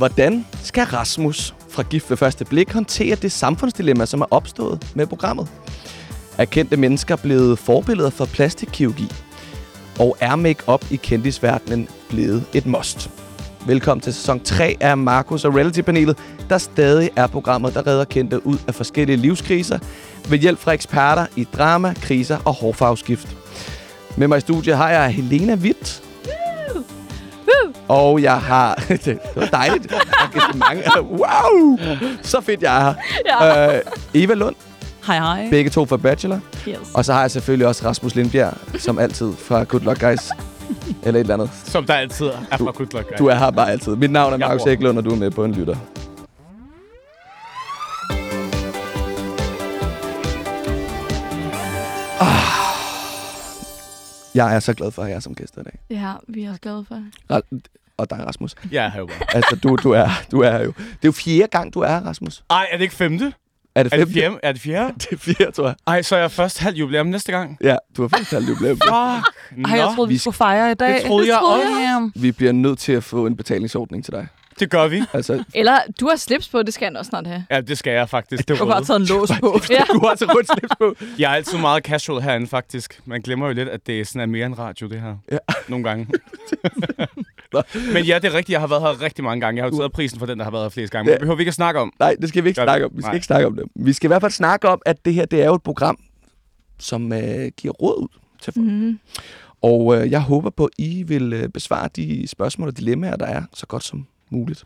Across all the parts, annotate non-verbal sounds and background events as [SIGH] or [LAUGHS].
Hvordan skal Rasmus fra Gift ved første blik håndtere det samfundsdilemma, som er opstået med programmet? Er kendte mennesker blevet forbilleder for plastikkirurgi? Og er make-up i kendisverdenen blevet et must? Velkommen til sæson 3 af Markus og Reality-panelet, der stadig er programmet, der redder kendte ud af forskellige livskriser ved hjælp fra eksperter i drama, kriser og hårfarveskift. Med mig i studiet har jeg Helena Witt. Og jeg har... [LAUGHS] det var dejligt. Engagement. Wow! Så fedt, jeg er her. Ja. Øh, Eva Lund, Hej, hej. begge to fra Bachelor. Yes. Og så har jeg selvfølgelig også Rasmus Lindbjerg, som altid fra Good Luck Guys. Eller et eller andet. Som der altid er fra Good Luck Guys. Du er her bare altid. Mit navn er Markus. Eklund, og du er med på en lytter. Jeg er så glad for at have jer som gæster i dag. Ja, vi er også glade for. Og dig, Rasmus. Jeg er her jo bare. Altså, du, du, er, du er her jo. Det er jo fjerde gang, du er her, Rasmus. Ej, er det ikke femte? Er det Er det femte? fjerde? Er det fjerde? [LAUGHS] Det er fjerde, tror jeg. Ej, så er jeg først halv jubilæum næste gang. Ja, du har faktisk halvt jubilæum. Fuck. Ej, jeg troede, vi vi skulle fejre i dag. Det troede jeg også. Ja. Vi bliver nødt til at få en betalingsordning til dig. Det gør vi. Altså, Eller du har slips på, det skal han også snart have. Ja, det skal jeg faktisk. Du har bare taget en lås [LAUGHS] på. Ja. du har så rødt slips på. Jeg er altid meget casual herinde, faktisk. Man glemmer jo lidt, at det er sådan er mere end radio, det her. Ja. Nogle gange. [LAUGHS] Men ja, det er rigtigt. Jeg har været her rigtig mange gange. Jeg har jo taget prisen for den, der har været her flest gange. Men det behøver vi ikke at snakke om. Nej, det skal vi ikke Gør vi? snakke om. Vi skal Nej. ikke snakke om det. Vi skal i hvert fald snakke om, at det her det er jo et program, som øh, giver råd ud til folk. Mm. Og øh, jeg håber på, at I vil øh, besvare de spørgsmål og dilemmaer, der er, så godt som muligt.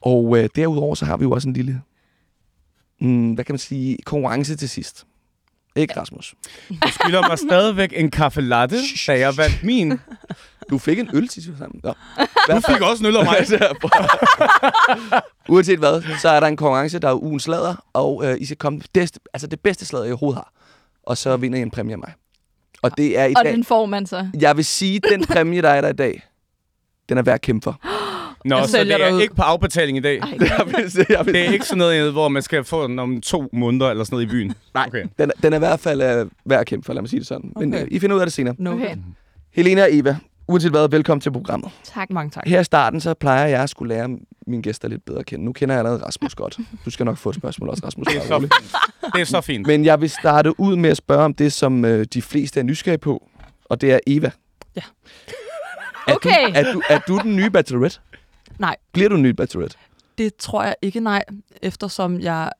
Og øh, derudover så har vi jo også en lille, mm, hvad kan man sige, konkurrence til sidst. Ikke, Rasmus? Du skylder mig stadigvæk en kaffe latte, da jeg vandt min. Du fik en øl sidst sammen. Nå. Du fik også en øl af mig. [LAUGHS] Uanset hvad, så er der en konkurrence, der er ugens slader, og øh, I skal komme det bedste, altså det bedste slader, I overhovedet har. Og så vinder I en præmie af mig. Og det er i Og dag... den får man så. Jeg vil sige, den præmie, der er der i dag, den er værd at kæmpe for. Nå, Jeg så sælger det er ud. ikke på afbetaling i dag. Ej, Jeg vil, sige- jeg vil, Det er ikke sådan noget, hvor man skal få den om to måneder eller sådan noget i byen. Nej, Okay. den, den er i hvert fald øh, værd at kæmpe for, lad mig sige det sådan. Men Okay. øh, I finder ud af det senere. No. okay. Helena og Eva, uanset hvad, velkommen til programmet. Tak. Mange tak. Her i starten, så plejer jeg at skulle lære mine gæster lidt bedre at kende. Nu kender jeg allerede Rasmus godt. Du skal nok få et spørgsmål også, Rasmus. Det er så fint. Det er så fint. Men jeg vil starte ud med at spørge om det, som øh, de fleste er nysgerrige på. Og det er Eva. Ja. Er Okay. Du, er, du, er du den nye bachelorette? Nej. Bliver du den nye bachelorette? Det tror jeg ikke, nej. Eftersom jeg...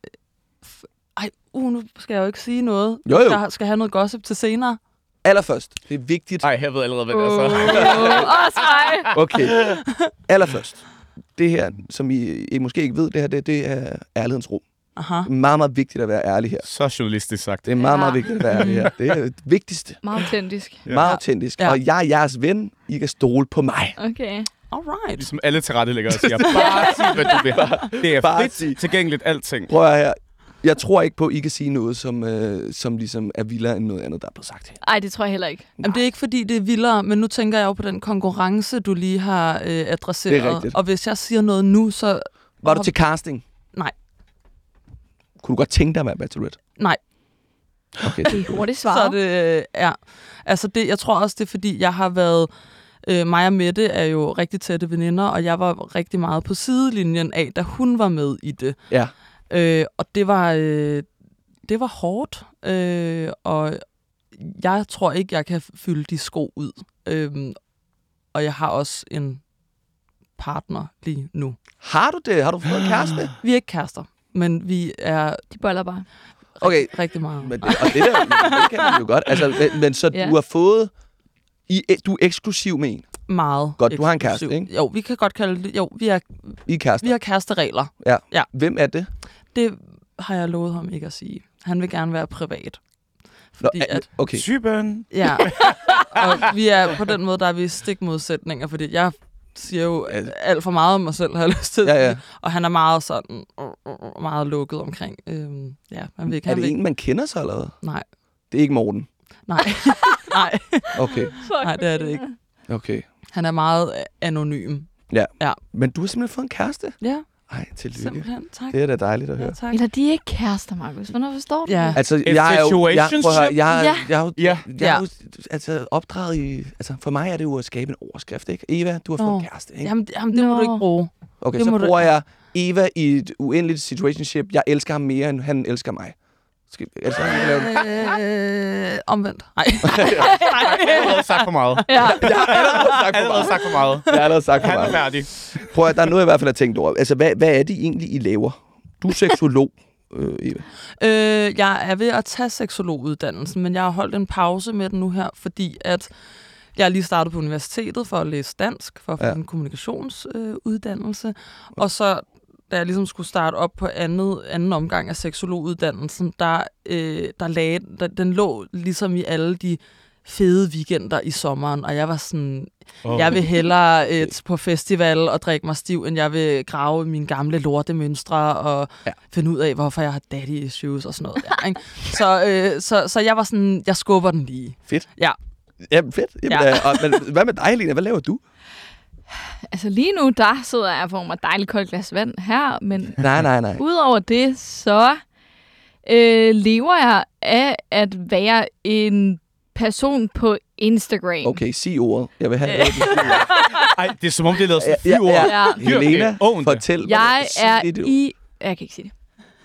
f- Ej, uh, nu skal jeg jo ikke sige noget. Jo, jo. Jeg skal have noget gossip til senere. Allerførst. Det er vigtigt. Ej, jeg ved allerede, hvad det er så. Åh, [LAUGHS] også mig. Okay. Allerførst. Det her, som I, I måske ikke ved, det her, det, det er ærlighedens rum. Aha. Det er meget, meget vigtigt at være ærlig her. Så journalistisk sagt. Det er meget, Ja. meget vigtigt at være ærlig her. Det er det vigtigste. Meget autentisk. Ja. Meget autentisk. Ja. Og jeg er jeres ven. I kan stole på mig. Okay. Alright. Ligesom alle tilrettelæggere [LAUGHS] siger, bare sig, hvad du vil. Det er Bare frit sig. tilgængeligt alting. Prøv at her. Jeg tror ikke på, at I kan sige noget, som, øh, som ligesom er vildere end noget andet, der er blevet sagt her. Ej, det tror jeg heller ikke. Jamen, det er ikke fordi, det er vildere, men nu tænker jeg jo på den konkurrence, du lige har øh, adresseret. Det er rigtigt. Og hvis jeg siger noget nu, så... Var du til casting? Nej. Kunne du godt tænke dig at være bachelorette? Nej. Okay. [LAUGHS] Det er hurtigt Så svaret. er det, øh, ja. Altså det, jeg tror også, det er fordi, jeg har været... Øh, mig og Mette er jo rigtig tætte veninder, og jeg var rigtig meget på sidelinjen af, da hun var med i det. Ja. Øh, og det var, øh, det var hårdt, øh, og jeg tror ikke, jeg kan fylde de sko ud. Øh, og jeg har også en partner lige nu. Har du det? Har du fået en kæreste? [GASPS] Vi er ikke kærester, men vi er De boller bare. Okay. rigtig meget. Men det, og det, der, det kan man jo godt. Altså, men, men så Ja. du har fået... I, du er eksklusiv med en. meget Godt, du har en kæreste, ikke? Jo, vi kan godt kalde det... Jo, vi, er, I er kærester. vi har kæresteregler. Hvem er det? Det har jeg lovet ham ikke at sige. Han vil gerne være privat. Fordi Nå, at, okay. Typen. ja, [LAUGHS] og vi er på den måde, der er vi stik modsætninger, fordi jeg siger jo alt for meget om mig selv, har jeg lyst til Ja, ja. Og han er meget sådan, øh, øh, meget lukket omkring. Øhm, ja, han vil ikke, Er han det vil, en, man kender så hvad? Nej, Det er ikke Morten. Nej, [LAUGHS] nej, Okay, Fuck, nej, det er det ikke. okay. Han er meget anonym. Men du har simpelthen fået en kæreste? Ja, Ej, tillykke. simpelthen. Tak. Det er da dejligt at høre. Ja, tak. Eller de er ikke kærester, Markus. Hvornår forstår du Ja. det? Altså, jeg er jo, jeg, prøv at høre, jeg, Ja. jeg, jeg, er Ja. jeg er jo altså, opdraget i... Altså, for mig er det jo at skabe en overskrift, ikke? Eva, du har fået Nå. en kæreste, ikke? Jamen, jamen, det må Nå. du ikke bruge. Okay, Det så må du- bruger jeg Eva i et uendeligt situationship. Jeg elsker ham mere, end han elsker mig. Skal, altså, han lave. Øh, omvendt. [LAUGHS] [LAUGHS] Nej. Jeg har allerede sagt for meget. Ja. [LAUGHS] Jeg har allerede sagt for meget. sagt for meget. Jeg har allerede sagt for Han er meget. færdig. Prøv at, der er noget, jeg i hvert fald har tænkt over. Altså, hvad, hvad er det egentlig, I laver? Du er seksolog, øh, Eva. Øh, jeg er ved at tage seksologuddannelsen, men jeg har holdt en pause med den nu her, fordi at jeg er lige startet på universitetet for at læse dansk, for at få Ja. ja. en kommunikationsuddannelse. Øh, uddannelse. og så, da jeg ligesom skulle starte op på andet, anden omgang af seksologuddannelsen, der, øh, der lagde, der, den lå ligesom i alle de fede weekender i sommeren, og jeg var sådan, Oh. jeg vil hellere øh, på festival og drikke mig stiv, end jeg vil grave mine gamle lortemønstre og Ja. finde ud af, hvorfor jeg har daddy issues og sådan noget. Der, ikke? Så, øh, så, så jeg var sådan, jeg skubber den lige. Fedt. Ja. Ja, fedt. Jamen, ja. Ja. Øh, og, men, hvad med dig, Lena? Hvad laver du? Altså lige nu, der sidder jeg og får mig et dejligt koldt glas vand her, men [LAUGHS] Nej, nej, nej. udover det, så øh, lever jeg af at være en person på Instagram. Okay, sig ordet. Jeg vil have siger. [LAUGHS] Ej, det er som om, det er lavet sådan Ja, ja, fire ord. ja. Ja. Helena, det. fortæl mig. Jeg er det, i... Jeg kan ikke sige det.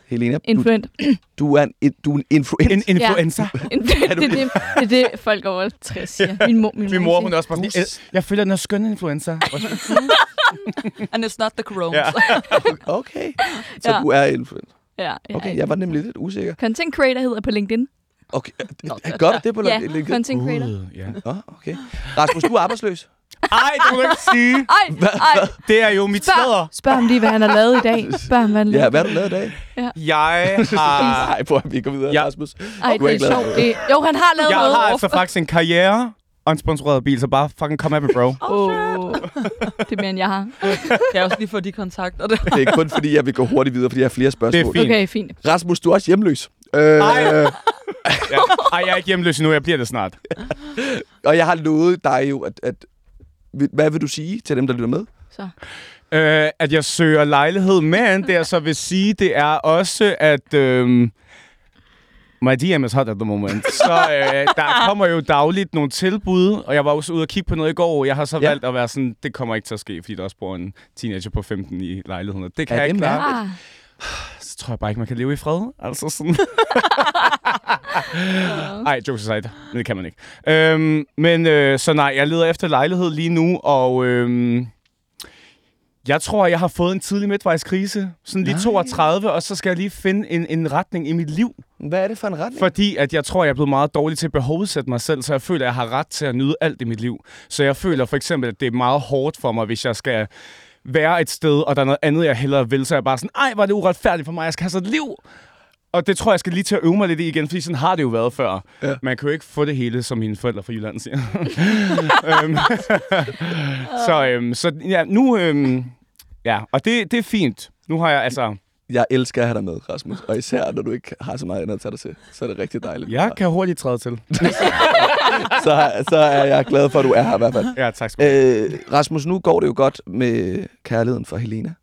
Helena, du, Influent. [CLEARS THROAT] du, er en, du er en influencer. En influencer. [LAUGHS] det, er det, det er det, folk over 60 siger. Min mor, min Min mor, hun er også bare sådan, "Øh, jeg føler, den er skøn influencer. [LAUGHS] And it's not the corona. Ja. [LAUGHS] Okay, så Ja. du er influencer. Ja, ja. Okay, jeg var nemlig lidt usikker. Content creator hedder på LinkedIn. Okay, gør du det på Ja, LinkedIn? content creator. Uh, ja. Nå, okay. Rasmus, du er arbejdsløs. Ej, det må du ikke sige. Ej, ej. Det er jo mit Spørg, sladder. spørg ham lige, hvad han har lavet i dag. Spørg ham, hvad han Ja, hvad har du lavet i dag? Jeg [LAUGHS] har... Nej, prøv at vi går videre, Ja. Rasmus. Ej, Du er det ikke er sjovt. Det, jo, han har lavet Jeg noget. har altså faktisk en karriere og en sponsoreret bil, så bare fucking come at me, bro. [LAUGHS] Åh, det er mere, end jeg har. [LAUGHS] Jeg også lige få de kontakter der? Det er kun fordi, jeg vil gå hurtigt videre, fordi jeg har flere spørgsmål. Fint. Okay, fint. Rasmus, du er også hjemløs. Øh, Ej. Ja. Ej, jeg er ikke hjemløs endnu, jeg bliver det snart. og jeg har lovet dig jo, at, at... Hvad vil du sige til dem, der lytter med? Så. Øh, at jeg søger lejlighed, men det jeg så vil sige, det er også, at... Øh, My DM is hot at the moment. [LAUGHS] Så øh, der kommer jo dagligt nogle tilbud, og jeg var også ude og kigge på noget i går. Jeg har så Ja. valgt at være sådan, det kommer ikke til at ske, fordi der også bor en teenager på 15 i lejligheden. Det kan Ja, jeg det ikke klare. Så tror jeg bare ikke, man kan leve i fred. Altså sådan. [LAUGHS] [LAUGHS] Ej, jokes aside. Det kan man ikke. Øhm, men øh, så nej, jeg leder efter lejlighed lige nu, og øhm, jeg tror, jeg har fået en tidlig midtvejskrise. Sådan lige Nej. 32, og så skal jeg lige finde en, en retning i mit liv. Hvad er det for en retning? Fordi at jeg tror, jeg er blevet meget dårlig til at behovsætte mig selv, så jeg føler, at jeg har ret til at nyde alt i mit liv. Så jeg føler for eksempel, at det er meget hårdt for mig, hvis jeg skal være et sted, og der er noget andet, jeg hellere vil, så er jeg bare sådan, ej, var det uretfærdigt for mig, jeg skal have sådan et liv. Og det tror jeg, jeg skal lige til at øve mig lidt i igen, fordi sådan har det jo været før. Ja. Man kan jo ikke få det hele, som mine forældre fra Jylland siger. [LAUGHS] Øhm, så øhm, så ja, nu... Øhm, ja, og det, det er fint. Nu har jeg altså... Jeg elsker at have dig med, Rasmus. Og især, når du ikke har så meget andet at tage dig til. Så er det rigtig dejligt. Jeg kan hurtigt træde til. [LAUGHS] så, så er jeg glad for, at du er her i hvert fald. Ja, tak skal du have. Øh, Rasmus, nu går det jo godt med kærligheden for Helena.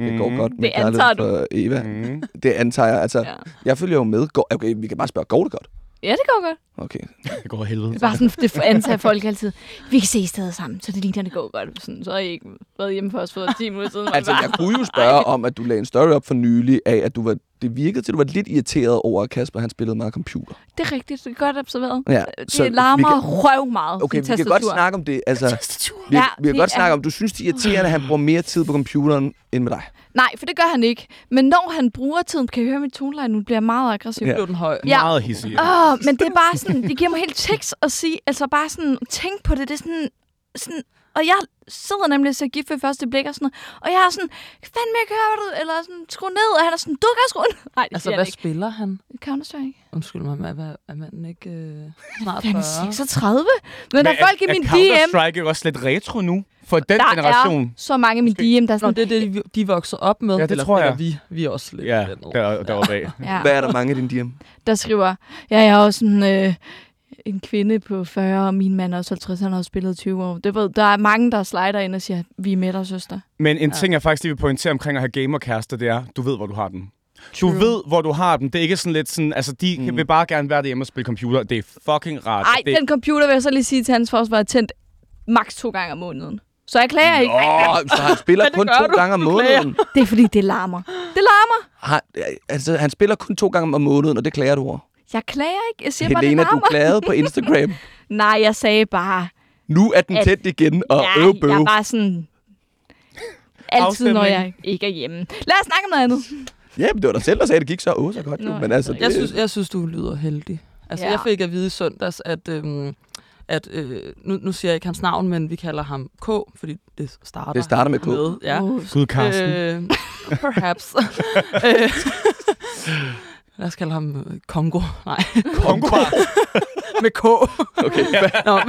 Det går Mhm. godt med Det kærligheden du. for Eva. Mhm. Det antager jeg. Altså, ja. jeg følger jo med. Går, okay, vi kan bare spørge, går det godt? Ja, det går godt. Okay. Det går helvede. Det er bare sådan, det antager folk altid. Vi kan se steder sammen, så det ligner, det går godt. Sådan, så har I ikke været hjemme for os for 10 minutter siden. Altså, jeg kunne jo spørge om, at du lagde en story op for nylig af, at du var, det virkede til, at du var lidt irriteret over, at Kasper han spillede meget computer. Det er rigtigt, det er godt observeret. Ja, Det så larmer kan- røv meget. Okay, vi kan godt snakke om det. Altså, vi, Ja, vi kan det godt er- snakke om, du synes, det er irriterende, at han bruger mere tid på computeren end med dig. Nej, for det gør han ikke. Men når han bruger tiden, kan jeg høre mit toneleje nu, bliver meget aggressiv. Ja. Blev den høj? Ja. Meget hissig. Åh, oh, men det er bare sådan, det giver mig helt tekst at sige, altså bare sådan, tænk på det, det er sådan, sådan og jeg sidder nemlig ser gift ved første blik og sådan noget, og jeg er sådan, fandme ikke høre du, eller sådan, skru ned, og han er sådan, du kan skrue ned. Nej, det Altså, hvad han ikke. spiller han? Counter-Strike. Undskyld mig, er, er, er manden ikke øh, snart Han 40? er 36. Men der er folk i min er DM, Counter-Strike ikke også lidt retro nu? For den der generation? er så mange min DM, der er Nå, sådan, det er det, de, voksede op med. Ja, det eller, tror jeg. Eller vi, vi er også lidt Ja, der, der var bag. ja, Hvad er der mange af dine DM? der skriver, ja, jeg er også en, øh, en kvinde på 40, og min mand er også 50, han har også spillet 20 år. Det ved, der er mange, der slider ind og siger, vi er med dig, søster. Men en Ja. ting, jeg faktisk lige vil pointere omkring at have gamerkærester, det er, du ved, hvor du har den. Du True. ved, hvor du har dem. Det er ikke sådan lidt sådan, altså de Mm. vil bare gerne være derhjemme og spille computer. Det er fucking rart. Ej, det, den computer vil jeg så lige sige til hans forsvar er tændt maks to gange om måneden. Så jeg klager ikke. Åh, så han spiller det kun to du. gange om Du måneden. Det er fordi, det larmer. Det larmer. Han, altså, han spiller kun to gange om måneden, og det klager du over. Jeg klager ikke. Jeg siger bare, Helena, det du larmer. klagede på Instagram. [LAUGHS] Nej, jeg sagde bare, Nu er den At- tæt igen, og ja, øv bøv. jeg var sådan... Altid, Afstemning. når jeg ikke er hjemme. Lad os snakke om noget andet. Ja, men det var dig selv, der sagde, at det gik så åh, så godt. Jo. Nå, Men altså, jeg det, Jeg synes, jeg synes, du lyder heldig. Altså, ja. jeg fik at vide i søndags, at, øhm, at øh, nu, nu siger jeg ikke hans navn, men vi kalder ham K, fordi det starter, Det starter med K. Med, ja. Uh, Gud, Karsten. Øh, [LAUGHS] perhaps. [LAUGHS] øh, lad os kalde ham øh, Kongo. Nej, Kongo. [LAUGHS] med K. okay. Nå,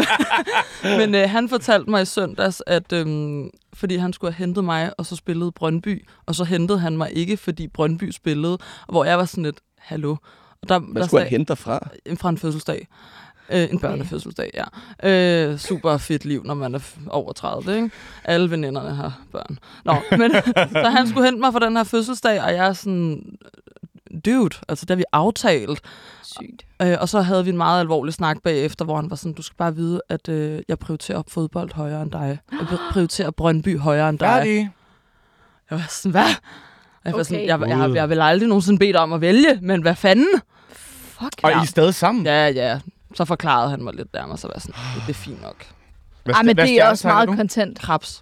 men men øh, han fortalte mig i søndags, at øhm, fordi han skulle have hentet mig, og så spillede Brøndby, og så hentede han mig ikke, fordi Brøndby spillede, hvor jeg var sådan lidt, hallo. Og der, Hvad der skulle han hente dig fra? en fra en fødselsdag. Øh, en børnefødselsdag, ja. Øh, super fedt liv, når man er over 30, ikke? Alle veninderne har børn. Nå, men [LAUGHS] så han skulle hente mig for den her fødselsdag, og jeg er sådan, dude, altså det har vi aftalt. sygt. Øh, og så havde vi en meget alvorlig snak bagefter, hvor han var sådan, du skal bare vide, at øh, jeg prioriterer fodbold højere end dig. Jeg [GASPS] prioriterer Brøndby højere end dig. Færdig. Jeg var sådan, hvad? Jeg, var sådan, Okay. jeg, jeg, jeg, jeg vil aldrig nogensinde bedt dig om at vælge, men hvad fanden? Fuck. Og Ja. I er stadig sammen? Ja, ja. Så forklarede han mig lidt der, og så var jeg sådan, det, det er fint nok. Hvad, Ej, men hvad det er også meget du? kontent. Krabs.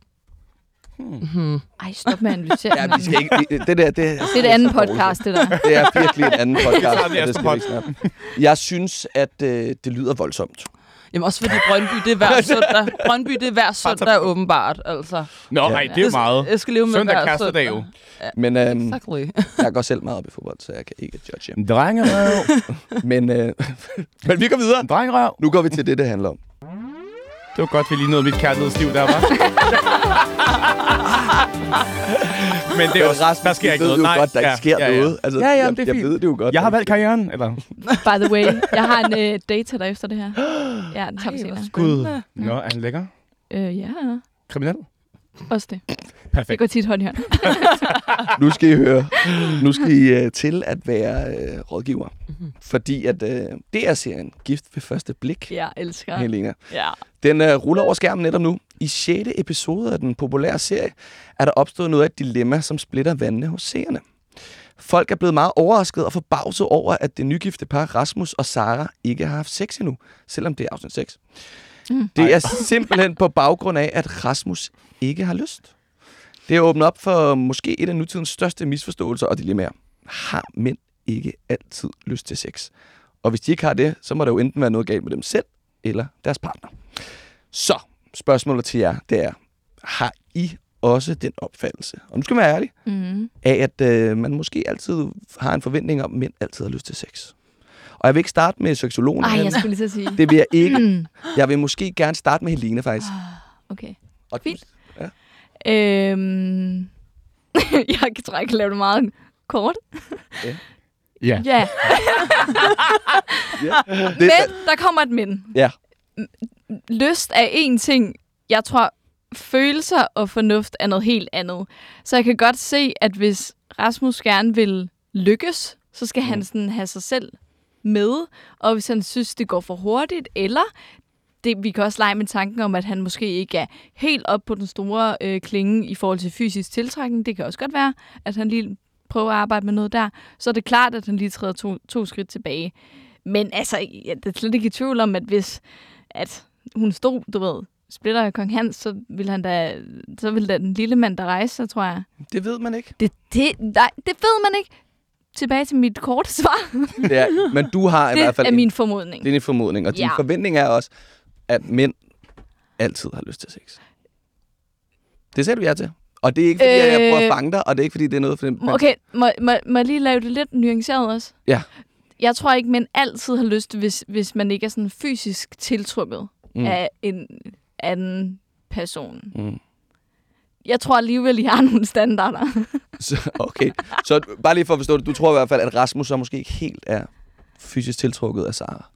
Hmm. Hmm. Ej, stop med at analysere. Ja, vi skal ikke, det, det der, det, Det er et andet podcast, det der. Det er virkelig et andet podcast. det efter skal vi ikke snakke om. Jeg synes, at øh, det lyder voldsomt. Jamen også fordi Brøndby, det er hver [LAUGHS] søndag. Brøndby, det er hver søndag åbenbart, altså. Nå, Ja. nej, det er jo meget. Jeg skal leve med Søndag hver kaster søndag. jo. Men øhm, Exactly. [LAUGHS] jeg går selv meget op i fodbold, så jeg kan ikke judge. Drengerøv. Men, øh, [LAUGHS] men vi går videre. Drengerøv. Nu går vi til det, det handler om. Det var godt, vi lige nåede mit kærlighedsliv der, var. [LAUGHS] Men det er også, Rasmus, der sker ikke noget. Nej, godt, der ja, ikke sker ja, ja. noget. Altså, Ja, ja, jeg, det er jeg fint. ved det jo godt. Jeg har valgt karrieren, eller? By the way, jeg har en øh, date til dig efter det her. [GASPS] Ja, den tager vi senere. Gud. Nå, er han lækker? Øh, ja, Kriminel? Også det. Det Perfekt. går tit hånd i hånd. [LAUGHS] Nu skal I høre. Nu skal I uh, til at være uh, rådgiver. Mhm. Fordi at uh, det er serien Gift ved første blik, Jeg elsker. Helena. Ja. Den uh, ruller over skærmen netop nu. I 6. episode af den populære serie er der opstået noget af et dilemma, som splitter vandene hos seerne. Folk er blevet meget overrasket og forbavset over, at det nygifte par Rasmus og Sara ikke har haft sex endnu, selvom det er afsnit 6. Mm. Det er simpelthen på baggrund af, at Rasmus ikke har lyst. Det er åbnet op for måske et af nutidens største misforståelser og dilemmaer. Har mænd ikke altid lyst til sex? Og hvis de ikke har det, så må der jo enten være noget galt med dem selv eller deres partner. Så spørgsmålet til jer, det er, har I også den opfattelse, og nu skal man være ærlig, Mm. af at øh, man måske altid har en forventning om, at mænd altid har lyst til sex? Og jeg vil ikke starte med seksologen. Ej, men jeg skulle lige til at sige. Det vil jeg ikke. Mm. Jeg vil måske gerne starte med Helene, faktisk. Okay. Og Fint. Øhm, jeg [LAUGHS] tror, jeg kan lave det meget kort. Ja. Ja, Ja. [LAUGHS] Men der kommer et men. Ja. Lyst er en ting. Jeg tror, følelser og fornuft er noget helt andet. Så jeg kan godt se, at hvis Rasmus gerne vil lykkes, så skal Mm. han sådan have sig selv med. Og hvis han synes, det går for hurtigt, eller det, vi kan også lege med tanken om, at han måske ikke er helt op på den store øh, klinge i forhold til fysisk tiltrækning. Det kan også godt være, at han lige prøver at arbejde med noget der. Så er det klart, at han lige træder to, to skridt tilbage. Men altså, jeg er slet ikke i tvivl om, at hvis at hun stod, du ved, splitter af kong Hans, så vil han da, så vil da den lille mand der rejse sig, tror jeg. det ved man ikke. Det, det, nej, det ved man ikke. Tilbage til mit korte svar. [LAUGHS] Det er, men du har i Det hvert fald er en, min formodning. det er en formodning, og din Ja. forventning er også, at mænd altid har lyst til sex. Det sagde du ja til. Og det er ikke, fordi øh... jeg prøver at Øh. fange dig, og det er ikke, fordi det er noget for den... Okay, må, må, må jeg lige lave det lidt nuanceret også? Ja. Jeg tror ikke, mænd altid har lyst, hvis, hvis man ikke er sådan fysisk tiltrukket mm. af en anden person. Mm. Jeg tror alligevel, I har [LAUGHS] nogle standarder. Så, okay, så bare lige for at forstå det. Du tror i hvert fald, at Rasmus så måske ikke helt er fysisk tiltrukket af Sara.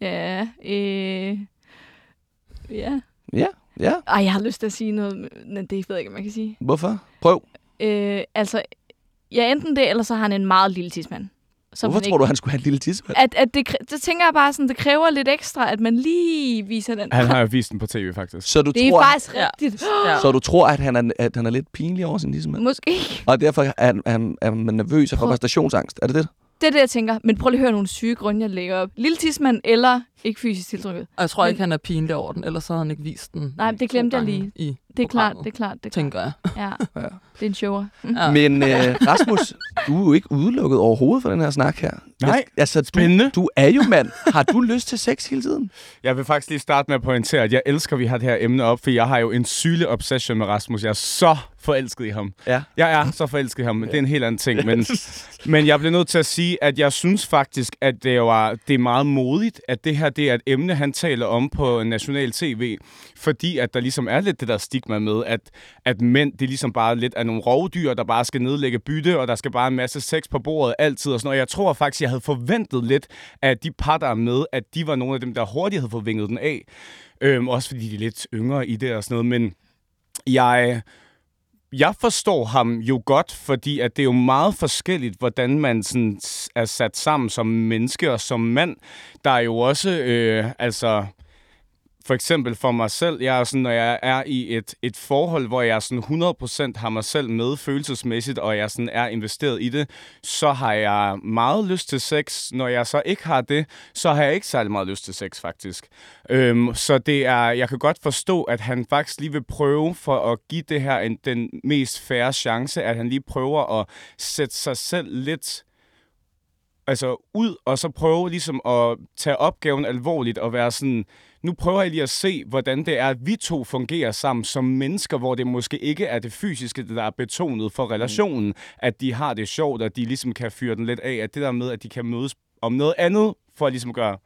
ja, øh, ja. Ja, ja. Ej, jeg har lyst til at sige noget, men det ved jeg ikke, man kan sige. Hvorfor? Prøv. Øh, altså, ja, enten det, eller så har han en meget lille tidsmand. Som Hvorfor han tror du, han skulle have en lille tissemand? At, at det, det tænker jeg bare sådan, det kræver lidt ekstra, at man lige viser den. Han har jo vist den på tv, faktisk. Så du, det er tror, faktisk Ja. rigtigt. Ja. så du tror, at han er, at han er lidt pinlig over sin tissemand? Måske ikke. Og derfor er, han, er, han, er man nervøs og får Prøv- præstationsangst. Er det det? Det er det, jeg tænker. Men prøv lige at høre nogle syge grunde, jeg lægger op. Lille tidsmand eller ikke fysisk tiltrykket. Og jeg tror Men- ikke, han er pinlig over den, ellers så havde han ikke vist den. Nej, men det glemte jeg lige. I Det er klart, det er klart. Det er klart. tænker jeg. Ja. [LAUGHS] Ja. Det er en shower. Ja. Men øh, Rasmus, du er jo ikke udelukket overhovedet for den her snak her. Nej. Jeg, altså, du, Spændende. du er jo mand. Har du lyst til sex hele tiden? Jeg vil faktisk lige starte med at pointere, at jeg elsker, at vi har det her emne op, for jeg har jo en sygelig obsession med Rasmus. Jeg er så forelsket i ham. Ja. Jeg er så forelsket i ham, det er en helt anden ting. Men, [LAUGHS] men jeg bliver nødt til at sige, at jeg synes faktisk, at det, var, det er meget modigt, at det her det er et emne, han taler om på national tv. Fordi at der ligesom er lidt det der stigma med, at, at mænd, det er ligesom bare lidt af nogle rovdyr, der bare skal nedlægge bytte, og der skal bare en masse sex på bordet altid og sådan noget. Jeg tror faktisk, jeg havde forventet lidt, at de par, der er med, at de var nogle af dem, der hurtigt havde fået vinget den af. Øhm, også fordi de er lidt yngre i det og sådan noget. Men jeg jeg forstår ham jo godt, fordi at det er jo meget forskelligt, hvordan man sådan er sat sammen som menneske og som mand. Der er jo også, øh, altså, for eksempel for mig selv, jeg er sådan, når jeg er i et, et forhold, hvor jeg sådan 100% har mig selv med følelsesmæssigt, og jeg sådan er investeret i det, så har jeg meget lyst til sex. Når jeg så ikke har det, så har jeg ikke særlig meget lyst til sex, faktisk. Øhm, så det er, jeg kan godt forstå, at han faktisk lige vil prøve for at give det her en, den mest færre chance, at han lige prøver at sætte sig selv lidt altså ud, og så prøve ligesom at tage opgaven alvorligt og være sådan, nu prøver jeg lige at se, hvordan det er, at vi to fungerer sammen som mennesker, hvor det måske ikke er det fysiske, der er betonet for relationen, mm. at de har det sjovt, og de ligesom kan fyre den lidt af, at det der med, at de kan mødes om noget andet, for at ligesom gøre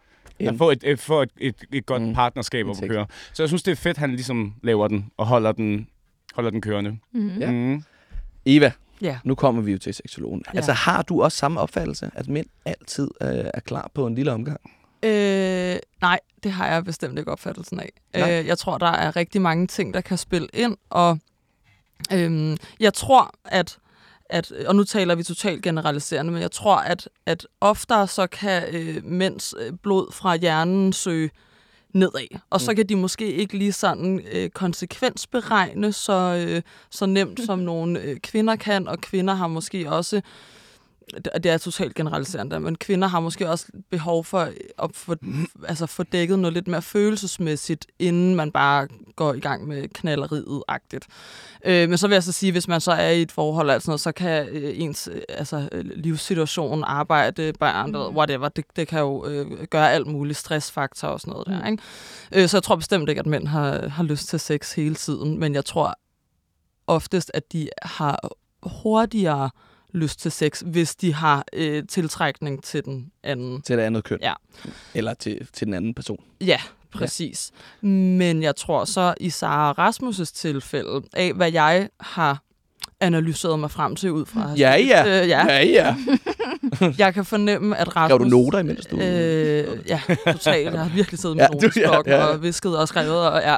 at få et, et, få et, et, et godt Mm. mm. partnerskab at køre. Så jeg synes, det er fedt, at han ligesom laver den og holder den, holder den kørende. Mm. Ja. Mm. Eva, Ja. nu kommer vi jo til seksologen. Ja. Altså, har du også samme opfattelse, at mænd altid øh, er klar på en lille omgang? Øh, nej, det har jeg bestemt ikke opfattelsen af. Nej. Øh, jeg tror, der er rigtig mange ting, der kan spille ind, og øhm, jeg tror, at, at, og nu taler vi totalt generaliserende, men jeg tror, at, at oftere så kan øh, mænds øh, blod fra hjernen søge nedad, og så kan de måske ikke lige sådan øh, konsekvensberegne så, øh, så nemt, som nogle øh, kvinder kan, og kvinder har måske også det det er totalt generaliserende, men kvinder har måske også behov for at få, altså få dækket noget lidt mere følelsesmæssigt, inden man bare går i gang med knalleriet-agtigt. Øh, men så vil jeg så sige, hvis man så er i et forhold, altså noget, så kan øh, ens øh, altså, øh, livssituation, arbejde, børn, mm. whatever, det, det kan jo øh, gøre alt muligt, stressfaktor og sådan noget der. Ikke? Øh, så jeg tror bestemt ikke, at mænd har, har lyst til sex hele tiden, men jeg tror oftest, at de har hurtigere lyst til sex, hvis de har øh, tiltrækning til den anden. Til det andet køn? Ja. Eller til, til den anden person? Ja, præcis. Ja. Men jeg tror så i Sara Rasmus' tilfælde, af hvad jeg har analyseret mig frem til ud fra... Ja, ja. Øh, ja. ja, ja. [LAUGHS] Jeg kan fornemme, at Rasmus... Skrev du noter imens du... Øh, ja, totalt. Jeg har virkelig siddet med Ja, du- ja, ja, ja. og visket og skrevet. Og, ja.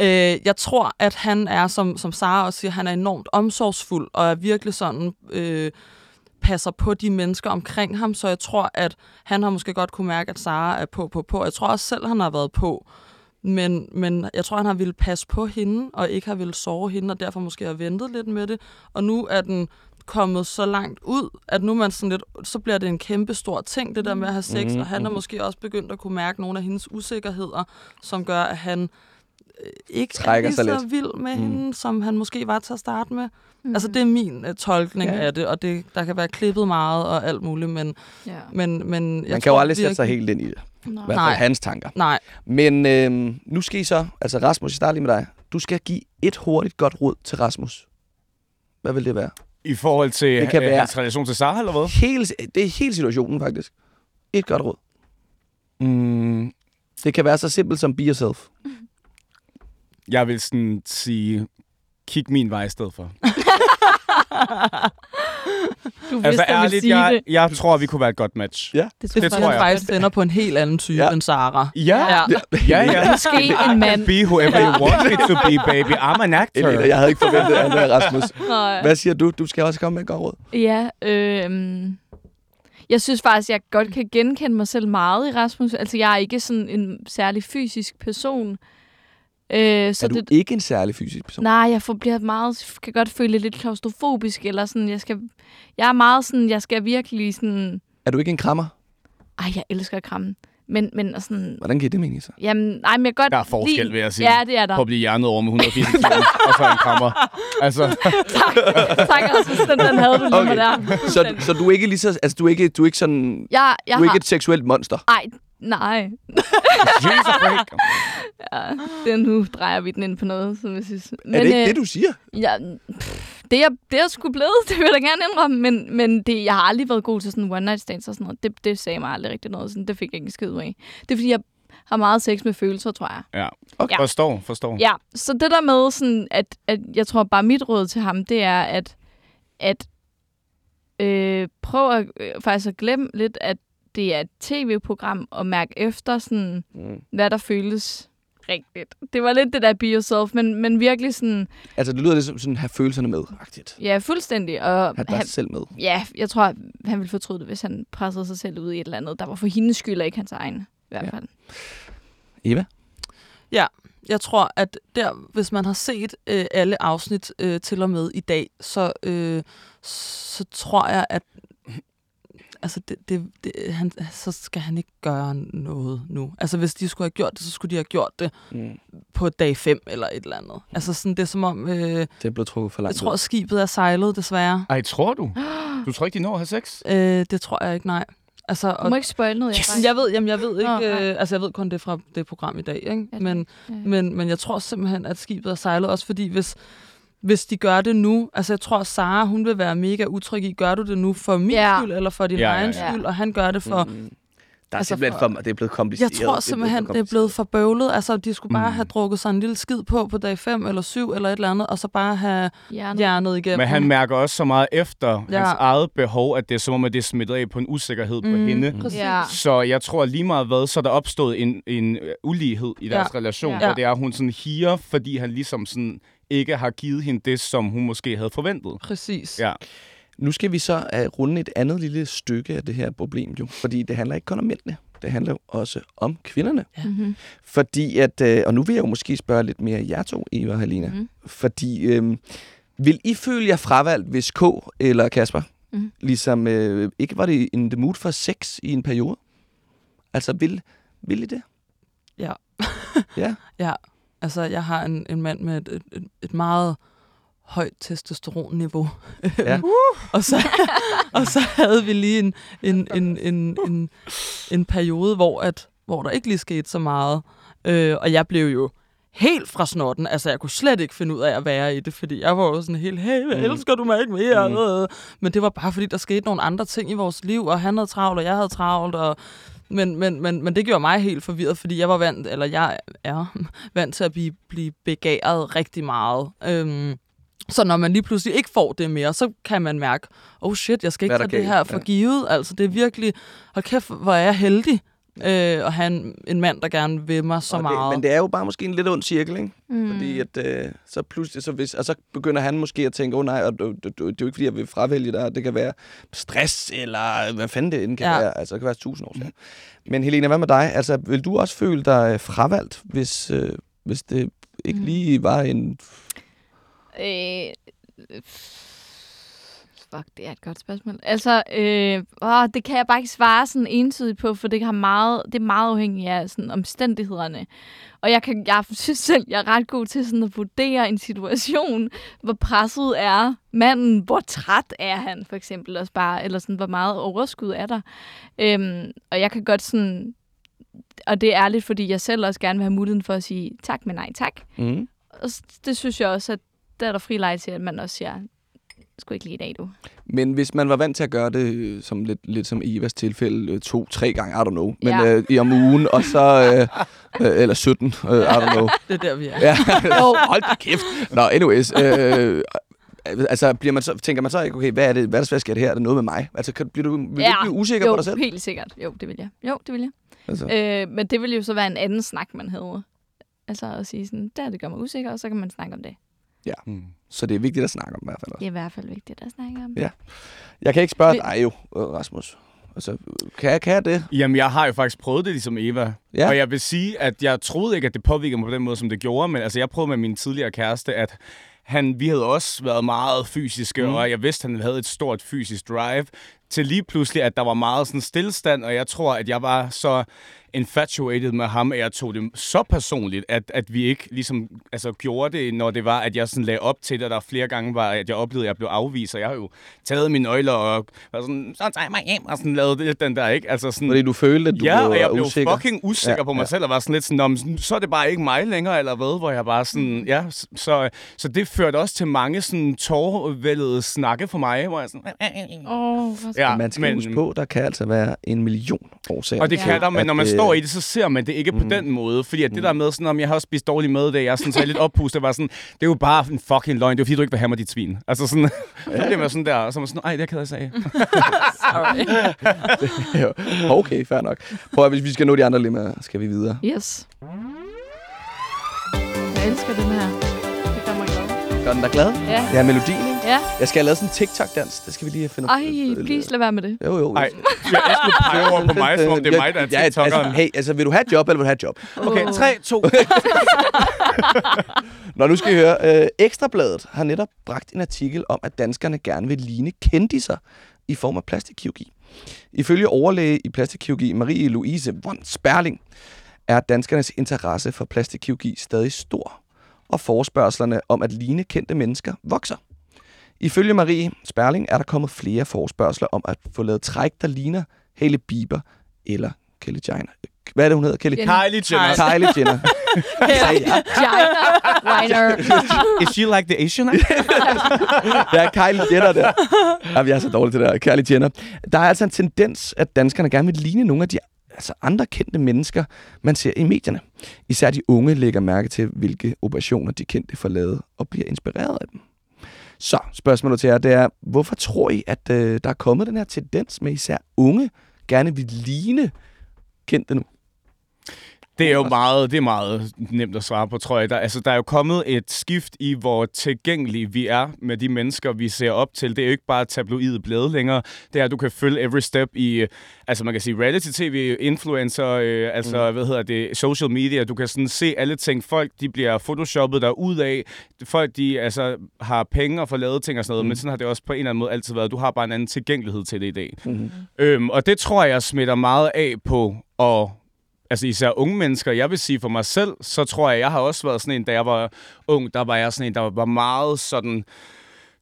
Øh, jeg tror, at han er, som, som Sara også siger, han er enormt omsorgsfuld og er virkelig sådan... Øh, passer på de mennesker omkring ham, så jeg tror, at han har måske godt kunne mærke, at Sara er på, på, på. Jeg tror også selv, han har været på. Men, men jeg tror, han har ville passe på hende, og ikke har ville sove hende, og derfor måske har ventet lidt med det. Og nu er den kommet så langt ud, at nu man sådan lidt, så bliver det en kæmpe stor ting, det der med at have sex, Mhm, og han er mhm. måske også begyndt at kunne mærke nogle af hendes usikkerheder, som gør, at han ikke Trækker er lige sig så lidt. vild med Mm. mm. hende, som han måske var til at starte med. Mm. Mm. Altså, det er min uh, tolkning Ja. af det, og det, der kan være klippet meget og alt muligt, men, Ja. men, men jeg Man kan tror jo aldrig sætte sig virkelig- helt ind i det. I Nej. hvert fald hans tanker. Nej, Men øh, nu skal I så... Altså Rasmus, jeg starter lige med dig. Du skal give et hurtigt godt råd til Rasmus. Hvad vil det være? I forhold til Det kan øh, være- hans relation til Sara, eller hvad? Hele, det er hele situationen, faktisk. Et godt råd. Mm, Det kan være så simpelt som be yourself. Jeg vil sådan sige, kig min vej i stedet for. [LAUGHS] Du vidste, Altså ærligt, sige jeg, det. jeg tror, vi kunne være et godt match. Ja. Det, det, Det det tror jeg. faktisk tænder på en helt anden type Ja. end Sara. Ja, Ja. ja, ja. [LAUGHS] Måske en mand. Be whoever you want me to be, baby. I'm an actor. Elena, jeg havde ikke forventet andet af Rasmus. [LAUGHS] Nej. Hvad siger du? Du skal også komme med et godt råd. Ja, øh, Jeg synes faktisk, jeg godt kan genkende mig selv meget i Rasmus. Altså, jeg er ikke sådan en særlig fysisk person. Øh, så er du det, ikke en særlig fysisk person? Nej, jeg får, bliver meget, kan godt føle lidt klaustrofobisk, eller sådan, jeg skal, jeg er meget sådan, jeg skal virkelig sådan, Er du ikke en krammer? ej, jeg elsker at kramme. Men, men sådan, Hvordan giver det mening så? jamen, nej, men jeg godt Der er forskel, lide- vil jeg sige. Ja, det er der. På at blive hjernet over med 180 kilo, og så en krammer. Altså, [LAUGHS] tak, Rasmus, den, den havde du lige Okay. okay. der. Så, så du er ikke lige så, altså du er ikke, du er ikke sådan, Jeg, jeg du er har, ikke et seksuelt monster? ej, nej. [LAUGHS] Jesus. Ja, det, nu drejer vi den ind på noget, som jeg synes. Men, er det ikke øh, det, du siger? Ja, pff, det er, det er sgu blevet, [LAUGHS] det vil jeg da gerne indrømme, men, men det, jeg har aldrig været god til sådan one night stands og sådan noget. Det, det sagde mig aldrig rigtig noget, sådan, det fik jeg ikke skid af. Det er fordi, jeg har meget sex med følelser, tror jeg. Ja, Okay. forstår, forstår. Ja, så det der med, sådan, at, at jeg tror bare mit råd til ham, det er, at, at øh, prøv at, øh, faktisk at glemme lidt, at det er et tv-program, og mærke efter, sådan, Mm. hvad der føles rigtigt. Det var lidt det der be yourself, men, men virkelig sådan, Altså, det lyder lidt som sådan, have følelserne med, agtigt. ja, fuldstændig. Og Have dig han, selv med. ja, jeg tror, han ville fortryde det, hvis han pressede sig selv ud i et eller andet, der var for hendes skyld, og ikke hans egen. I hvert Ja. fald. Eva? Jeg tror, at der, hvis man har set øh, alle afsnit øh, til og med i dag, så, øh, så tror jeg, at altså det, det, det, han, så skal han ikke gøre noget nu. Altså hvis de skulle have gjort det, så skulle de have gjort det Mm. på dag 5 eller et eller andet. Altså sådan, det er som om, øh, Det er blevet trukket for langt jeg tror, skibet er sejlet, desværre. Ej, tror du? [GASPS] Du tror ikke, de når at have sex? Øh, det tror jeg ikke, nej. Altså, Du og, må ikke spoil noget, jeg yes. faktisk. jeg ved, jamen, jeg ved ikke, Nå, nej. øh, altså jeg ved kun det fra det program i dag, ikke? Men, Ja. men, men jeg tror simpelthen, at skibet er sejlet, også fordi hvis, hvis de gør det nu, altså jeg tror, at Sara, hun vil være mega utryg i, gør du det nu for min Ja. skyld, eller for din Ja, ja, egen ja. skyld, og han gør det for, Mm. Der er Altså, simpelthen for- for, det er blevet kompliceret. Jeg tror simpelthen, det er blevet for bøvlet. Altså, de skulle bare Mm. have drukket sig en lille skid på på dag 5 eller 7 eller et eller andet, og så bare have Hjernet. hjernet igennem. Men han mærker også så meget efter Ja. ja. hans eget behov, at det er som om, at det er smittet af på en usikkerhed mm. på Mm. hende. Præcis. Ja. Så jeg tror lige meget hvad, så er der opstået en, en øh, ulighed i deres Ja. relation, Ja. hvor det er, at hun sådan higer, fordi han ligesom sådan ikke har givet hende det, som hun måske havde forventet. Præcis. Ja. Nu skal vi så uh, runde et andet lille stykke af det her problem, jo. Fordi det handler ikke kun om mændene. Det handler jo også om kvinderne. Mm-hmm. Fordi at, øh, og nu vil jeg jo måske spørge lidt mere jer to, Eva og Halina. Mhm. Fordi, øh, vil I føle jer fravalgt, hvis K eller Kasper, Mhm. ligesom, øh, ikke var det en the mood for sex i en periode? Altså, vil, vil I det? Ja. ja. [LAUGHS] Ja, altså jeg har en, en mand med et, et, et, et meget højt testosteronniveau. Ja. [LAUGHS] og, så, og så havde vi lige en, en, en, en, en, en periode, hvor, at, hvor der ikke lige skete så meget. Øh, og jeg blev jo helt fra snotten. Altså, jeg kunne slet ikke finde ud af at være i det, fordi jeg var jo sådan helt, hey, hvad Mm. elsker du mig ikke mere? Mm. Men det var bare, fordi der skete nogle andre ting i vores liv, og han havde travlt, og jeg havde travlt, og men, men, men, men det gjorde mig helt forvirret, fordi jeg var vant, eller jeg er [LAUGHS] vant til at blive, blive begæret rigtig meget. Øhm, så når man lige pludselig ikke får det mere, så kan man mærke, oh shit, jeg skal ikke tage det her for Ja. givet. Altså, det er virkelig, hold kæft, hvor er jeg heldig øh, at have en, en mand, der gerne vil mig så Og meget. Det, men det er jo bare måske en lidt ond cirkel, ikke? Mm. Fordi at, øh, så pludselig, så hvis, og så begynder han måske at tænke, åh oh, nej, og, du, du, du, det er jo ikke fordi, jeg vil fravælge dig. Det kan være stress, eller hvad fanden det end kan Ja. være. Altså, det kan være tusind år siden. Men Helena, hvad med dig? Altså, vil du også føle dig øh, fravalgt, hvis, øh, hvis det ikke Mm. lige var en... Øh, fuck, det er et godt spørgsmål. Altså, øh, åh, det kan jeg bare ikke svare sådan entydigt på, for det, har meget, det er meget afhængigt af sådan, omstændighederne. Og jeg, kan, jeg synes selv, jeg er ret god til sådan at vurdere en situation, hvor presset er manden, hvor træt er han for eksempel, også bare, eller sådan, hvor meget overskud er der. Øhm, og jeg kan godt sådan, og det er ærligt, fordi jeg selv også gerne vil have muligheden for at sige tak, men nej tak. Mm. Og det synes jeg også, at der er der fri leg til, at man også siger, sgu ikke lige i dag, du. Men hvis man var vant til at gøre det, øh, som lidt, lidt som Evas tilfælde, øh, to, tre gange, I don't know, men Ja. øh, i om ugen, og så... Øh, øh, eller 17, øh, I don't know. [LAUGHS] Det er der, vi er. Ja, [LAUGHS] hold da kæft. Nå, anyways. Øh, altså, bliver man så, tænker man så ikke, okay, hvad er det, hvad er der hvad sker det her? Er det noget med mig? Altså, kan, bliver du, vil du ikke blive usikker jo, på dig selv? helt sikkert. Jo, det vil jeg. Jo, det vil jeg. Altså, Øh, men det ville jo så være en anden snak, man havde. Altså at sige sådan, der det gør mig usikker, og så kan man snakke om det. Mm. Så det er vigtigt at snakke om i hvert fald også. Det er i hvert fald vigtigt at snakke om. Ja. Jeg kan ikke spørge dig jo, øh, Rasmus. Altså, kan, jeg- kan jeg det? Jamen, jeg har jo faktisk prøvet det ligesom Eva. Ja. Og jeg vil sige, at jeg troede ikke, at det påvirkede mig på den måde, som det gjorde. Men altså, jeg prøvede med min tidligere kæreste, at han, vi havde også været meget fysiske, mm. og jeg vidste, at han havde et stort fysisk drive. Til lige pludselig, at der var meget sådan stillstand, og jeg tror, at jeg var så infatuated med ham, at jeg tog det så personligt, at, at vi ikke ligesom altså, gjorde det, når det var, at jeg sådan lagde op til det, og der flere gange var, at jeg oplevede, at jeg blev afvist, og jeg har jo taget mine nøgler og var sådan, så tager jeg mig hjem, og sådan lavede det, den der, ikke? Altså sådan, Fordi du følte, at du ja, blev og jeg blev usikker? fucking usikker Ja, på mig ja. selv, og var sådan lidt sådan, "Nå, men så er det bare ikke mig længere, eller hvad, hvor jeg bare sådan, ja, så, så det førte også til mange sådan tårvældede snakke for mig, hvor jeg sådan, oh, ja, Man skal huske på, der kan altså være en million årsager. og det kan der, men når man det- står i det, så ser man det ikke på Mm. den måde. Fordi at det der med sådan, om jeg har også spist dårlig mad i dag, jeg er sådan, så er jeg lidt oppustet, var sådan, det er jo bare en fucking løgn, det er jo fordi, du ikke vil have mig dit svin. Altså sådan, [LAUGHS] så bliver man sådan der, og så er man sådan, ej, det er jeg ked af. [LAUGHS] Sorry. [LAUGHS] Okay, fair nok. Prøv at, hvis vi skal nå de andre lemmer, skal vi videre. Yes. Jeg elsker den her. Det gør mig glad. Gør den dig glad? Ja. Ja, melodien? Ja. Jeg skal have lavet sådan en TikTok-dans. Det skal vi lige finde Ej, please lad være med det. Jo, jo. Ej, jeg du peger over på mig, som om det er mig, der er [LAUGHS] Ja, altså, TikTokeren. hey, altså, vil du have et job, eller vil du have et job? Okay, Åh. 3, 2, [LAUGHS] Nå, nu skal I høre. Øh, Ekstrabladet har netop bragt en artikel om, at danskerne gerne vil ligne kendiser i form af plastikkirurgi. Ifølge overlæge i plastikkirurgi Marie-Louise von Sperling er danskernes interesse for plastikkirurgi stadig stor, og forespørgslerne om at ligne kendte mennesker vokser. Ifølge Marie Sperling er der kommet flere forespørgseler om at få lavet træk, der ligner Hailey Bieber eller Kelly Jenner. Hvad er det, hun hedder? Kelly? Jenner. Kylie Jenner. Kylie Jenner. China, Weiner. Is she like the Asian? Ja, Kylie Jenner der. Jamen, jeg er så dårlig til det der. Kylie Jenner. Der er altså en tendens, at danskerne gerne vil ligne nogle af de altså andre kendte mennesker, man ser i medierne. Især de unge lægger mærke til, hvilke operationer de kendte får lavet, og bliver inspireret af dem. Så spørgsmålet til jer, det er, hvorfor tror I, at øh, der er kommet den her tendens med især unge gerne vil ligne kendte nu? Det er jo meget, det er meget nemt at svare på, tror jeg. Der, altså, der er jo kommet et skift i, hvor tilgængelige vi er med de mennesker, vi ser op til. Det er jo ikke bare tabloide blade længere. Det er, at du kan følge every step i, øh, altså man kan sige reality-tv, influencer, øh, altså mm. hvad hedder det, social media. Du kan sådan se alle ting. Folk, de bliver photoshoppet der af. Folk, de altså, har penge og får lavet ting og sådan noget, mm. men sådan har det også på en eller anden måde altid været. Du har bare en anden tilgængelighed til det i dag. Mm-hmm. Øhm, og det tror jeg smitter meget af på at altså især unge mennesker, jeg vil sige for mig selv, så tror jeg, jeg har også været sådan en, da jeg var ung, der var jeg sådan en, der var meget sådan,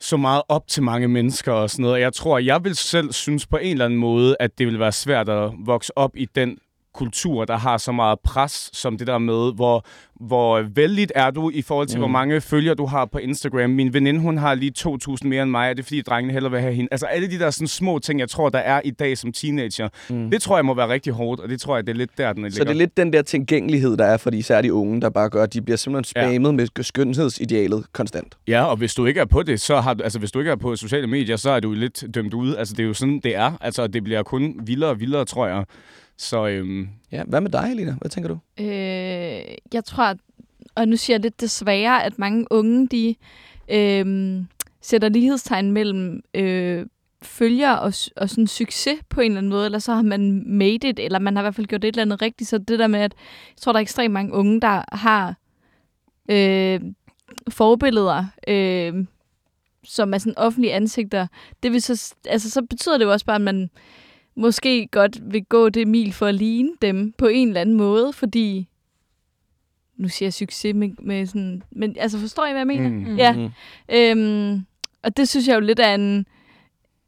så meget op til mange mennesker og sådan noget. Jeg tror, jeg vil selv synes på en eller anden måde, at det vil være svært at vokse op i den kultur, der har så meget pres, som det der med, hvor, hvor vældigt er du i forhold til, mm. hvor mange følgere du har på Instagram. Min veninde, hun har lige 2.000 mere end mig, og det er fordi, drengene hellere vil have hende. Altså alle de der sådan små ting, jeg tror, der er i dag som teenager, mm. det tror jeg må være rigtig hårdt, og det tror jeg, det er lidt der, den ligger. Så det er lidt den der tilgængelighed, der er for især de unge, der bare gør, at de bliver simpelthen Ja. spammet med skønhedsidealet konstant. Ja, og hvis du ikke er på det, så har du, altså hvis du ikke er på sociale medier, så er du lidt dømt ude. Altså det er jo sådan, det er. Altså det bliver kun vildere og vildere, tror jeg. Så øhm, Ja, hvad med dig, Helena? Hvad tænker du? Øh, jeg tror, at, og nu siger jeg lidt desværre, at mange unge, de øh, sætter lighedstegn mellem øh, følger og, og sådan succes på en eller anden måde, eller så har man made it, eller man har i hvert fald gjort et eller andet rigtigt. Så det der med, at jeg tror, der er ekstremt mange unge, der har øh, forbilleder, øh, som er sådan offentlige ansigter. Det vil så, altså, så betyder det jo også bare, at man måske godt vil gå det mil for at ligne dem på en eller anden måde, fordi nu siger jeg succes med, med sådan, men altså forstår I, hvad jeg mener? Mm. Ja, Mm. øhm, og det synes jeg jo lidt er en,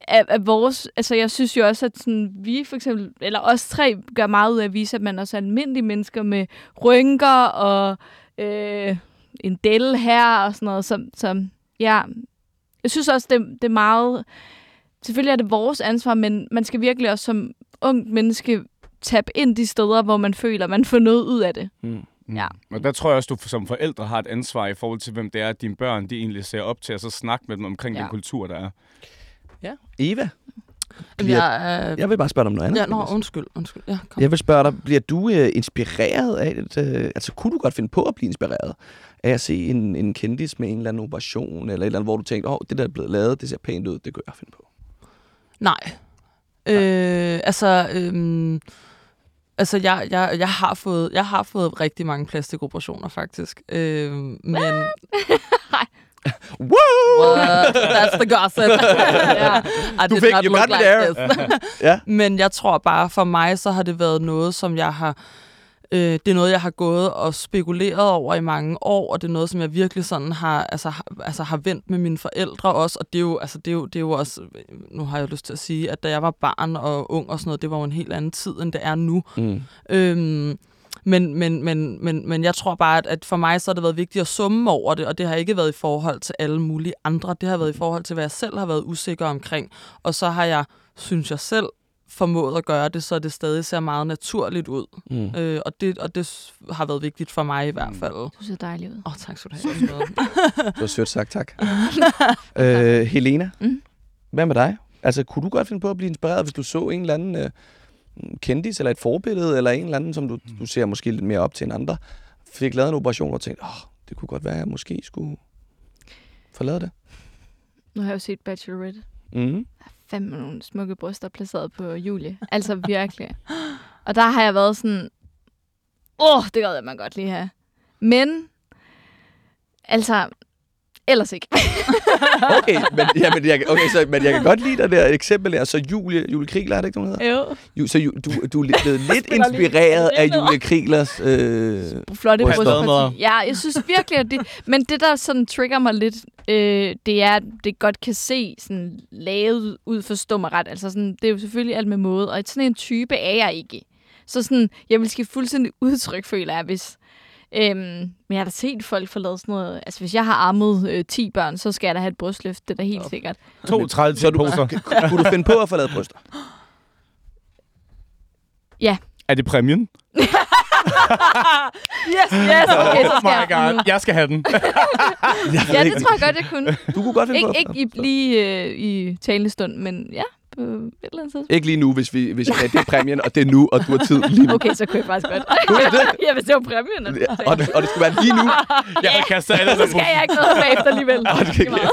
af, af vores, altså jeg synes jo også, at sådan, vi for eksempel, eller os tre, gør meget ud af at vise, at man også er almindelige mennesker med rynker og øh, en del her og sådan noget, som, som ja, jeg synes også, det, det er meget, selvfølgelig er det vores ansvar, men man skal virkelig også som ung menneske tabe ind de steder, hvor man føler, man får noget ud af det. Mm. Ja. Og der tror jeg også, du som forældre har et ansvar i forhold til, hvem det er, at dine børn de egentlig ser op til, og så snakke med dem omkring Ja. den kultur, der er. Ja. Eva, Bliver- jeg, øh, jeg vil bare spørge dig om noget andet. ja, nå, undskyld, undskyld. Ja, kom. Jeg vil spørge dig, bliver du øh, inspireret af det? Øh, altså, kunne du godt finde på at blive inspireret af at se en, en kendis med en eller anden operation, eller et eller andet, hvor du tænkte, åh, oh, det der er blevet lavet, det ser pænt ud, det kunne jeg finde på. Nej. Øh, altså, øhm, altså jeg, jeg, jeg, har fået, jeg har fået rigtig mange plastikoperationer, faktisk. Øh, men... Woo! [LAUGHS] What? That's the gossip. [LAUGHS] yeah. I Du did fik- not you look got me like there. this. [LAUGHS] Ja. Men jeg tror bare, for mig, så har det været noget, som jeg har... Øh, det er noget, jeg har gået og spekuleret over i mange år, og det er noget, som jeg virkelig sådan har, altså, har, altså, har vendt med mine forældre også. Og det er, jo, altså, det, er jo, det er jo også... Nu har jeg lyst til at sige, at da jeg var barn og ung og sådan noget, det var jo en helt anden tid, end det er nu. Mm. Øhm, men, men, men, men, men jeg tror bare, at, at for mig så har det været vigtigt at summe over det, og det har ikke været i forhold til alle mulige andre. Det har været i forhold til, hvad jeg selv har været usikker omkring. Og så har jeg, synes jeg selv, formået at gøre det, så det stadig ser meget naturligt ud. Mm. Øh, og, det, og det har været vigtigt for mig i hvert fald. Åh, Du ser dejlig ud. oh, tak skal du have. Det var [LAUGHS] sødt sagt, [LAUGHS] tak. øh, Helena, Mm. hvad med dig? Altså, kunne du godt finde på at blive inspireret, hvis du så en eller anden øh, kendis, eller et forbillede, eller en eller anden, som du, du ser måske lidt mere op til end andre, fik lavet en operation, og tænkte, åh, oh, det kunne godt være, at jeg måske skulle få lavet det. Nu har jeg jo set Bachelorette. Mm. Fem nogle smukke bryster placeret på Julie. Altså virkelig. Og der har jeg været sådan, åh, oh, det gad jeg man godt lige have. Men, altså, ellers ikke. [LAUGHS] Okay, men, ja, men, jeg, kan- okay så, men jeg kan godt lide dig der eksempel der. Så Julie, Julie Krigler, er det ikke, nogen hedder? jo. Ju, så ju, du, du er [LAUGHS] lidt- blevet lidt inspireret af. Julie Kriglers... Øh, flotte brystparti. Ja, jeg synes virkelig, at det... Men det, der sådan trigger mig lidt, øh, det er, at det godt kan se sådan lavet ud for stum og ret. Altså sådan, det er jo selvfølgelig alt med måde, og sådan en type er jeg ikke. Så sådan, jeg vil ske fuldstændig udtryk, føler jeg, hvis... Øhm, men jeg har da set folk få lavet sådan noget... Altså, hvis jeg har armet øh, 10 børn, så skal jeg da have et brystløft. Det er da helt sikkert. 32 så du, poser. [LAUGHS] kunne du finde på at få lavet bryster? Er det præmien? [LAUGHS] Yes, yes, okay, så oh skal my jeg. god, jeg skal have den. [LAUGHS] Ja, det tror jeg godt, jeg kunne. Du kunne godt finde Ikke, på ikke i, lige øh, i talestund, men ja, på et eller andet tidspunkt. Ikke lige nu, hvis vi, hvis det er præmien, og det er nu, og du har tid lige nu. Okay, så kunne jeg faktisk godt. [LAUGHS] Kunne jeg det? [LAUGHS] ja, hvis det var præmien. eller Ja, og, det, og det skulle være lige nu. Jeg vil kaste alle [LAUGHS] Så skal jeg ikke noget bagefter alligevel. Nå, det kan meget.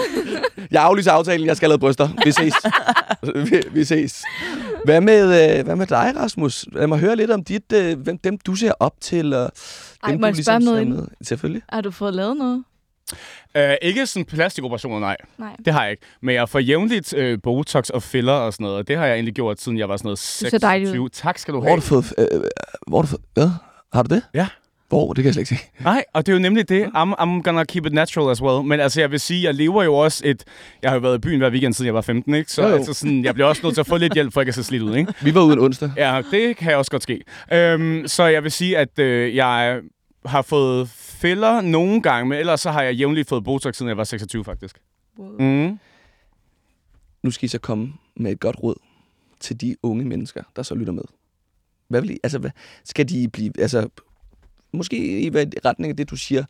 Jeg aflyser aftalen, jeg skal have lavet bryster. Vi ses. vi, vi ses. Hvad med, øh, hvad med dig, Rasmus? Lad mig høre lidt om dit, øh, hvem, dem, du ser op til. Og Ej, dem, må du jeg spørge om noget med. Selvfølgelig. Har du fået lavet noget? Uh, ikke sådan plastikoperationer, nej. Nej. Det har jeg ikke. Men jeg får jævnligt uh, Botox og filler og sådan noget. Og det har jeg egentlig gjort, siden jeg var sådan noget ser dejlig ud. 26. Tak skal du Hvor har have. du fået... Øh, øh, hvor har du fået... Hvad? Har du det? Ja. Hvor? Det kan jeg slet ikke se. [LAUGHS] Nej, og det er jo nemlig det. I'm, I'm gonna keep it natural as well. Men altså, jeg vil sige, jeg lever jo også et... Jeg har jo været i byen hver weekend, siden jeg var 15, ikke? Så Jo, jo. altså sådan, jeg bliver også nødt til at få lidt hjælp, for ikke at se slidt ud, ikke? Vi var ude en onsdag. Ja, det kan også godt ske. Øhm, så jeg vil sige, at øh, jeg har fået filler nogle gange, men ellers så har jeg jævnligt fået Botox, siden jeg var 26, faktisk. Wow. Mm. Nu skal I så komme med et godt råd til de unge mennesker, der så lytter med. Hvad vil I, altså, hvad, skal de blive, altså, måske i retning af det, du siger,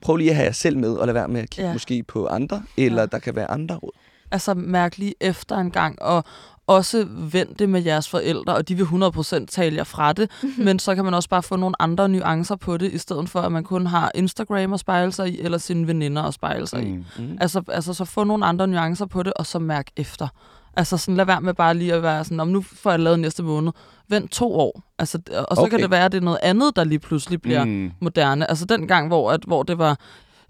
prøv lige at have jer selv med, og lade være med at kigge ja. Måske på andre, eller. Ja. der kan være andre råd. altså mærk lige efter en gang, og også vent det med jeres forældre, og de vil 100% tale jer fra det, men så kan man også bare få nogle andre nuancer på det, i stedet for at man kun har Instagram at spejle sig i, eller sine veninder at spejle sig i. Mm. Mm. Altså, altså så få nogle andre nuancer på det, og så mærk efter. Altså sådan, lad være med bare lige at være sådan, om nu får jeg lavet næste måned. Vent to år. Altså, og så Okay. kan det være, at det er noget andet, der lige pludselig bliver mm. Mm. moderne. Altså den gang, hvor, at, hvor det var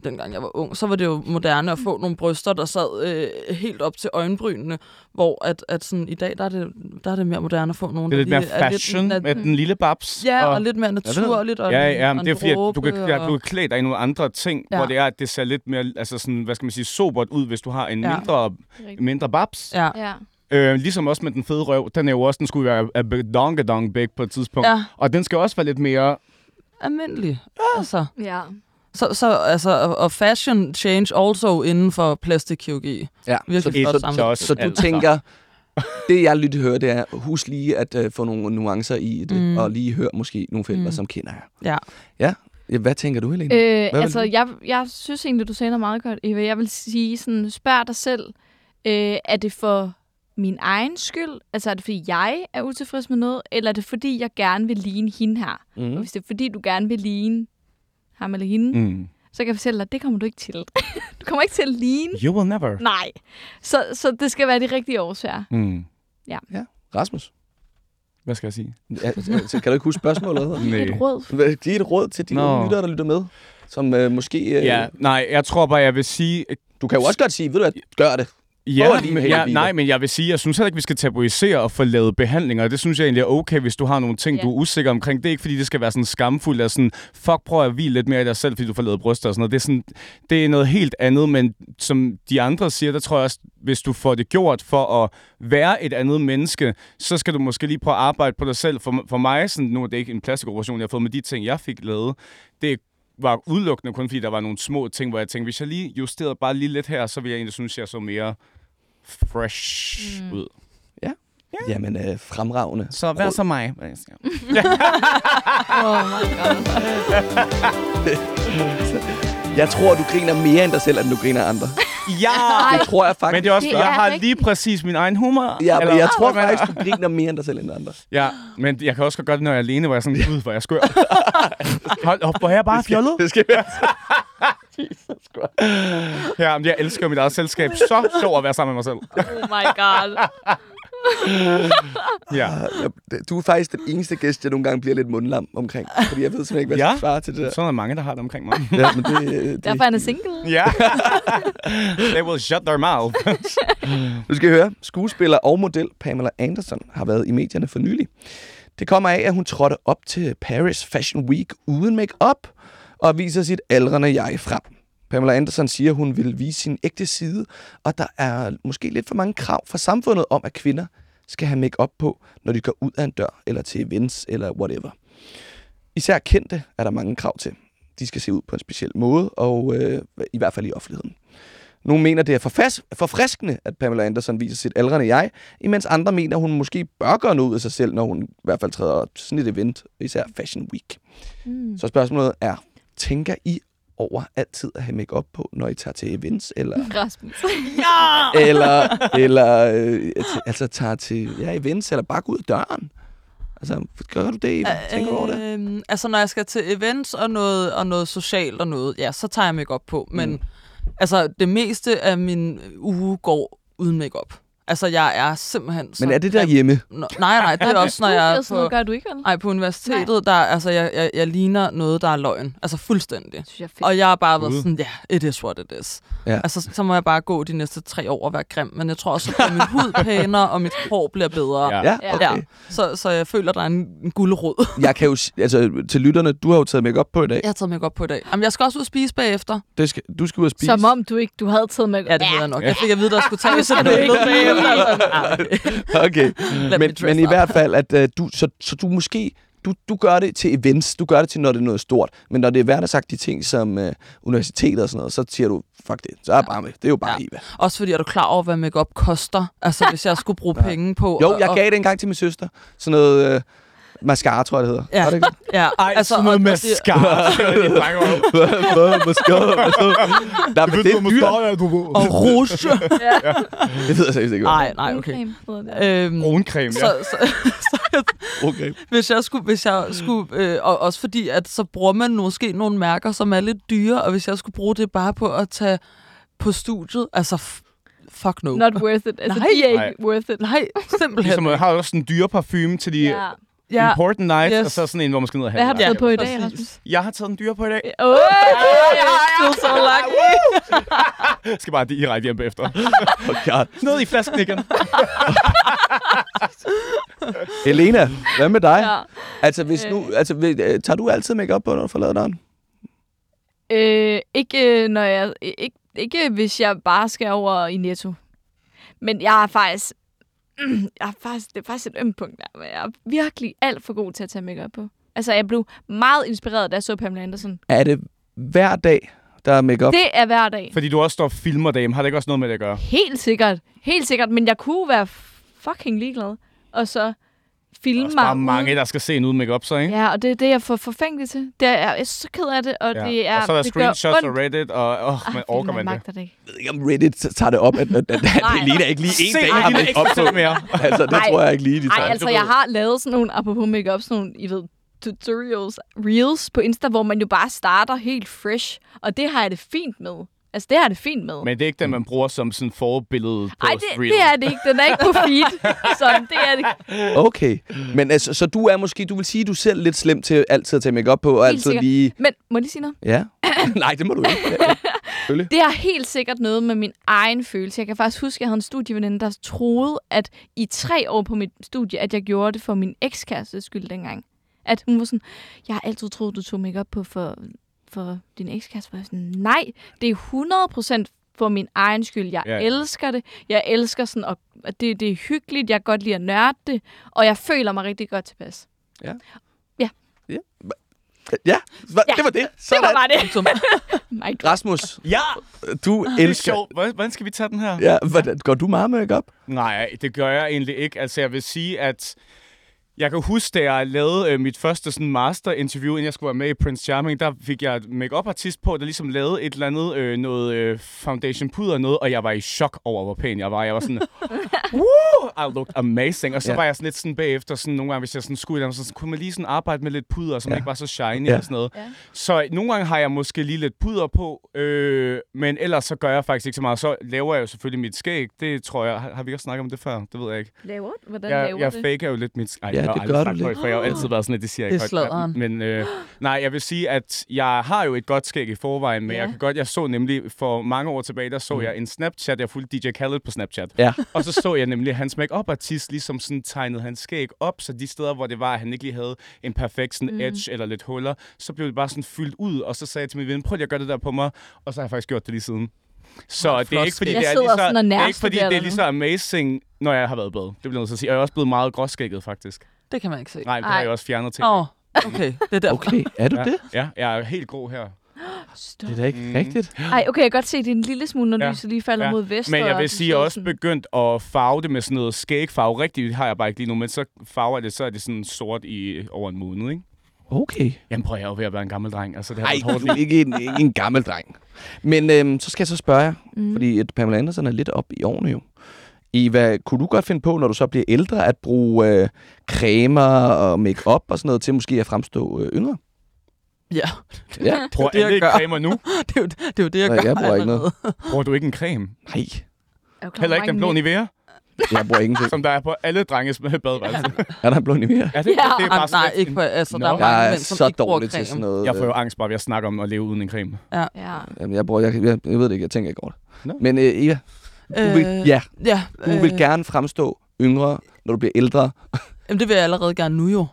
dengang jeg var ung, så var det jo moderne at få nogle bryster, der sad øh, helt op til øjenbrynene, hvor at, at sådan, i dag, der er, det, der er det mere moderne at få nogle, Det er lidt mere lige er fashion nat- med den lille babs. Ja, og lidt mere naturligt. Og Ja, ja, og men en det er fordi, at du kan, ja, du og- kan klæde dig i nogle andre ting, ja. Ja. hvor det er, at det ser lidt mere, altså sådan, hvad skal man sige, sobert ud, hvis du har en Ja. mindre, mindre babs. Ja, Ja. Øh, ligesom også med den fede røv, den er jo også, den skulle være a bedongadong big på et tidspunkt. ja, Og den skal også være lidt mere, almindelig. Altså, Ja. Så, så, altså, og- og fashion change also inden for plastikkirurgi. Ja, Virkelig så, flot så, så så du tænker, det jeg lytter hører, det er, husk lige at uh, få nogle nuancer i det, mm. Og lige hør måske nogle forældre, mm. Som kender jer. Ja. Ja, hvad tænker du, Helene? Øh, vil altså, du? jeg, jeg synes egentlig, du sagde noget meget godt, Eva. Jeg vil sige, sådan, spørg dig selv, øh, er det for min egen skyld? Altså, er det fordi, jeg er utilfreds med noget? Eller er det fordi, jeg gerne vil ligne hende her? Og Mm. hvis det er fordi, du gerne vil ligne ham eller hende, mm. så kan jeg fortælle dig, at det kommer du ikke til. [LAUGHS] du kommer ikke til at ligne. you will never. Nej. Så, så det skal være de rigtige årsager. Mm. Rasmus, Hvad skal jeg sige? ja, altså, kan du ikke huske spørgsmålet? [LAUGHS] Nej. Et råd. Giv et råd til de Nå. no. lyttere, der lytter med, som øh, måske... Øh, Ja, nej, jeg tror bare, jeg vil sige... Du kan jo også godt sige, ved du hvad, gør det. Ja, men, ja, nej, men jeg vil sige, jeg synes heller ikke, vi skal tabuisere og få lavet behandlinger. Det synes jeg egentlig er okay, hvis du har nogle ting, Ja. du er usikker omkring. Det er ikke, fordi det skal være sådan skamfuldt, og sådan, fuck, prøv at hvile lidt mere i dig selv, fordi du får lavet bryster og sådan noget. Det er, sådan, det er noget helt andet, men som de andre siger, der tror jeg også, hvis du får det gjort for at være et andet menneske, så skal du måske lige prøve at arbejde på dig selv. For, for mig, sådan, nu er det ikke en plastikoperation, jeg har fået med de ting, jeg fik lavet, det var udelukkende kun fordi, der var nogle små ting, hvor jeg tænkte, hvis jeg lige justerede bare lige lidt her, så ville jeg egentlig synes, jeg så mere fresh mm. ud. Jamen, øh, fremragende. Så vær så mig. Oh my god. Jeg tror, du griner mere end dig selv, end du griner andre. [LAUGHS] Ja! Det tror jeg faktisk. Men det er også, Det jeg er har rigtigt. lige præcis min egen humor. Ja, men Eller- jeg tror faktisk, du griner mere end dig selv end andre. Ja, men jeg kan også godt gøre det, når jeg er alene, hvor jeg er sådan, gud, hvor er jeg skør. [LAUGHS] Hold op, hvor er jeg bare fjollet. Det skal være. [LAUGHS] Ja, men jeg elsker mit eget selskab. Så sjov at være sammen med mig selv. Oh my god. [LAUGHS] Ja. Du er faktisk den eneste gæst, jeg nogle gange bliver lidt mundlam omkring. Fordi jeg ved simpelthen ikke, hvad jeg Ja. skal svare til det der. Så er mange, der har det omkring mig. Ja, men det, det, Derfor er han single. Ja. They will shut their mouth. [LAUGHS] Du skal høre, skuespiller og model Pamela Anderson har været i medierne for nylig. Det kommer af, at hun trådte op til Paris Fashion Week uden make-up og viser sit aldrende jeg frem. Pamela Anderson siger, at hun vil vise sin ægte side, og der er måske lidt for mange krav fra samfundet om, at kvinder skal have make-up på, når de går ud af en dør, eller til events, eller whatever. Især kendte er der mange krav til. De skal se ud på en speciel måde, og øh, i hvert fald i offentligheden. Nogle mener, det er forfas- forfriskende, at Pamela Anderson viser sit aldrende jeg, imens andre mener, hun måske bør gøre noget ud af sig selv, når hun i hvert fald træder op til sådan et event, især Fashion Week. Mm. Så spørgsmålet er, tænker I over altid at have makeup på, når I tager til events, eller, [LAUGHS] Rasmus. eller, eller øh, altså tager til ja, events, eller bare gå ud af døren? Altså, gør du det, Eva? Tænker du over det? Øhm, altså, når jeg skal til events og noget, og noget socialt og noget, ja, så tager jeg makeup på. Men Mm. altså, det meste af min uge går uden makeup. Altså, jeg er simpelthen så Men er det grim. derhjemme? Nå, nej, nej, det er også, når jeg er Sådan noget på... gør du ikke, vel? Nej, på universitetet, der, altså, jeg, jeg, jeg ligner noget, der er løgn. Altså, fuldstændig. Det synes jeg er fedt. Og jeg har bare været sådan, ja, yeah, it is what it is. Ja. Altså, så må jeg bare gå de næste tre år og være grim. Men jeg tror også, at min hud pænere, og mit hår bliver bedre. Ja. Okay. Ja. Så, så jeg føler, der er en, en gulerod. Jeg kan jo, altså til lytterne, du har jo taget makeup på i dag. Jeg har taget makeup på i dag. Jamen, jeg skal også ud og spise bagefter. Det skal, du skal ud og spise. Som om du ikke du havde taget med. Ja, det ved jeg nok. Ja. Jeg fik at vide, der skulle tages skal et [LAUGHS] okay. Men, men i hvert fald, at uh, du, så, så du måske, du, du gør det til events, du gør det til, når det er noget stort, men når det er hverdagsagtige ting som uh, universitetet og sådan noget, så siger du, fuck det, så er jeg bare med. Det er jo bare Ja. Eva. Også fordi, er du klar over, hvad makeup koster? Altså, hvis jeg skulle bruge penge på... Jo, og- jeg gav det engang til min søster. Sådan noget uh, mascara, tror jeg, det hedder. Ja. Var det ikke? Ja, Ej, altså, sådan noget mascara. Hvad? Mascara? [LAUGHS] Nej, men det er dyrt. Og rouge. [LAUGHS] Det ved jeg seriøst ikke. Nej, nej, okay. Øhm, Bruncreme, ja. så, så, [LAUGHS] så er. Okay. hvis jeg skulle, hvis jeg skulle øh, og også fordi, at så bruger man måske nogle mærker, som er lidt dyre, og hvis jeg skulle bruge det bare på at tage på studiet, altså fuck no. Not worth it. Altså, Nej. de er ikke Nej. worth it. Nej, simpelthen. Ligesom, jeg har også sådan en dyre parfume til de Ja. Ja, important nights, Yes. og så sådan en, hvor man skal ned og Hvad handle. har du taget på i dag. Rasmus? Jeg har taget en dyre på i dag. Oh, feel so lucky. Jeg skal bare direkte hjem efter. Oh God. Ned i flasken igen. Helena, hvad med dig? ja. Altså, hvis nu, altså, øh, tager du altid makeup på, når du forlader døren? Øh, ikke, øh, når jeg, ikke, ikke hvis jeg bare skal over i Netto. Men jeg er faktisk... [CLEARS THROAT] Jeg er faktisk det er faktisk et ømt punkt der, men jeg er virkelig alt for god til at tage makeup på. Altså, jeg blev meget inspireret, da jeg så Pamela Anderson. Er det hver dag, der er makeup? Det er hver dag. Fordi du også står og filmer dem. Har det ikke også noget med det at gøre? Helt sikkert. Helt sikkert. Men jeg kunne være fucking ligeglad. Og så filme er også mig bare uden- mange, der skal se en ud med op så, ikke? Ja, og det er det, jeg får forfængelig til. Det er, jeg er så ked af det, og Ja. det er... og så er der det screenshots og Reddit, og åh, Ah, man orker man det. magter det ikke. Jeg ved ikke, om Reddit tager det op, at, at, at, [LAUGHS] at. Helena ikke lige en Se, dag har vil makeup ikke på. fortælle mere. [LAUGHS] Altså, det tror jeg ikke lige, de tager. Nej, altså, jeg har lavet sådan nogle, apropos makeup, sådan nogle, I ved, tutorials, reels på Insta, hvor man jo bare starter helt fresh. Og det har jeg det fint med. Altså, det har det fint med. Men det er ikke den, man bruger som sådan forbillede på Nej, det, det er det ikke. Den er ikke på feed. [LAUGHS] så det er det ikke. Okay. Men altså, så du er måske, du vil sige, du ser lidt slem til altid at tage makeup på, og Helt altid sikkert. lige... Men må jeg lige sige noget? Ja. [LAUGHS] Nej, det må du ikke. Ja. Det har helt sikkert noget med min egen følelse. Jeg kan faktisk huske, at jeg havde en studieveninde, der troede, at i tre år på mit studie, at jeg gjorde det for min ekskærestes skyld dengang. At hun var sådan, jeg har altid troet, du tog makeup på for, for din ekskæreste. Var jeg sådan, nej, det er 100% for min egen skyld. Jeg Ja, ja, ja. ja. elsker det. Jeg elsker sådan, og det, det er hyggeligt. Jeg kan godt lide at nørde det. Og jeg føler mig rigtig godt tilpas. Ja, hva- Ja, det var det. Det Sådan. var bare det. [LAUGHS] Rasmus, Ja, du det er elsker... sjovt. Hvordan skal vi tage den her? Ja, hvordan, går du meget makeup? Nej, det gør jeg egentlig ikke. Altså, jeg vil sige, at jeg kan huske, da jeg lavede øh, mit første sådan, master-interview, inden jeg skulle være med i Prince Charming, der fik jeg et make artist på, der ligesom lavede et eller andet, øh, noget øh, foundation puder noget, og jeg var i chok over, hvor pæn jeg var. Jeg var sådan, [LAUGHS] woo, I looked amazing. Og så ja. var jeg sådan lidt sådan bagefter, sådan nogle gange, hvis jeg sådan skulle, så kunne man lige sådan arbejde med lidt puder, så man Ja. ja. ikke var så shiny Ja. og sådan noget. Ja. Så nogle gange har jeg måske lige lidt puder på, øh, men ellers så gør jeg faktisk ikke så meget. Så laver jeg jo selvfølgelig mit skæg. Det tror jeg, har, har vi også snakket om det før? Det ved jeg ikke. Laver? Hvordan Jeg, laver jeg det? faker jo lidt mit skæg. Ja, det gør du lidt. højt, For jeg har jo altid været sådan, at det siger jeg Det er. Men øh, nej, jeg vil sige, at jeg har jo et godt skæg i forvejen, men Ja. jeg kan godt, jeg så nemlig for mange år tilbage, der så Mm. jeg en Snapchat, jeg fulgte DJ Khaled på Snapchat. Ja. Og så så jeg nemlig, hans make artist ligesom sådan tegnede hans skæg op, så de steder, hvor det var, at han ikke lige havde en perfekt sådan Mm. edge eller lidt huller, så blev det bare sådan fyldt ud, og så sagde jeg til min ven, prøv lige at gøre det der på mig, og så har jeg faktisk gjort det lige siden. Så Nå, det er ikke fordi, det er lige så, det er ikke fordi, det er lige så amazing, når jeg har været bedre. Det bliver nødt til at sige. Og jeg er også blevet meget gråskægget, faktisk. Det kan man ikke se. Nej, det har Ej. jeg også fjernet til. Åh, oh, okay. Det er derfor. Okay, er du ja. det? Ja, jeg er helt grå her. Stop. Det er da ikke Mm. rigtigt. Ej, okay, jeg kan godt se, at det er en lille smule, når Ja. lyset lige falder Ja. mod vest. Men jeg vil sige, jeg også begyndt at farve det med sådan noget skægfarve. Rigtigt har jeg bare ikke lige nu, men så farver det, så er det sådan sort i over en måned, ikke? Okay. Jamen prøv, jeg er jo ved at være en gammel dreng. Altså, det har Nej, et hårdt du er ikke en, ikke en gammel dreng. Men øhm, så skal jeg så spørge jer, Mm. fordi at Pamela Andersen er lidt op i årene jo. Eva, kunne du godt finde på, når du så bliver ældre, at bruge øh, cremer og makeup og sådan noget til måske at fremstå øh, yngre? Ja, Ja. [LAUGHS] Bruger det, jeg alle ikke gør. cremer nu? [LAUGHS] det, er jo, det er jo det, jeg Nej, gør jeg bruger ikke allerede. Bruger du ikke en creme? Nej, Er Heller ikke den blå Nivea, jeg bruger ingenting. som der er på alle drenges [LAUGHS] badeværelse. Er der en blå nivea? Ja, det, Ja. det er Nej, bare nej, sådan ikke på, altså, der er mange Jeg er mænd, som så ikke bruger dårlig til creme. sådan noget. Jeg får jo øh, angst bare ved at snakke om at leve uden en creme. Ja. Jamen, jeg, bruger, jeg, jeg, jeg ved det ikke, jeg tænker ikke over det. Nå. Men øh, Eva, du, vil, Øh, ja, Ja, du vil gerne fremstå yngre, når du bliver ældre. [LAUGHS] Jamen, det vil jeg allerede gerne nu jo.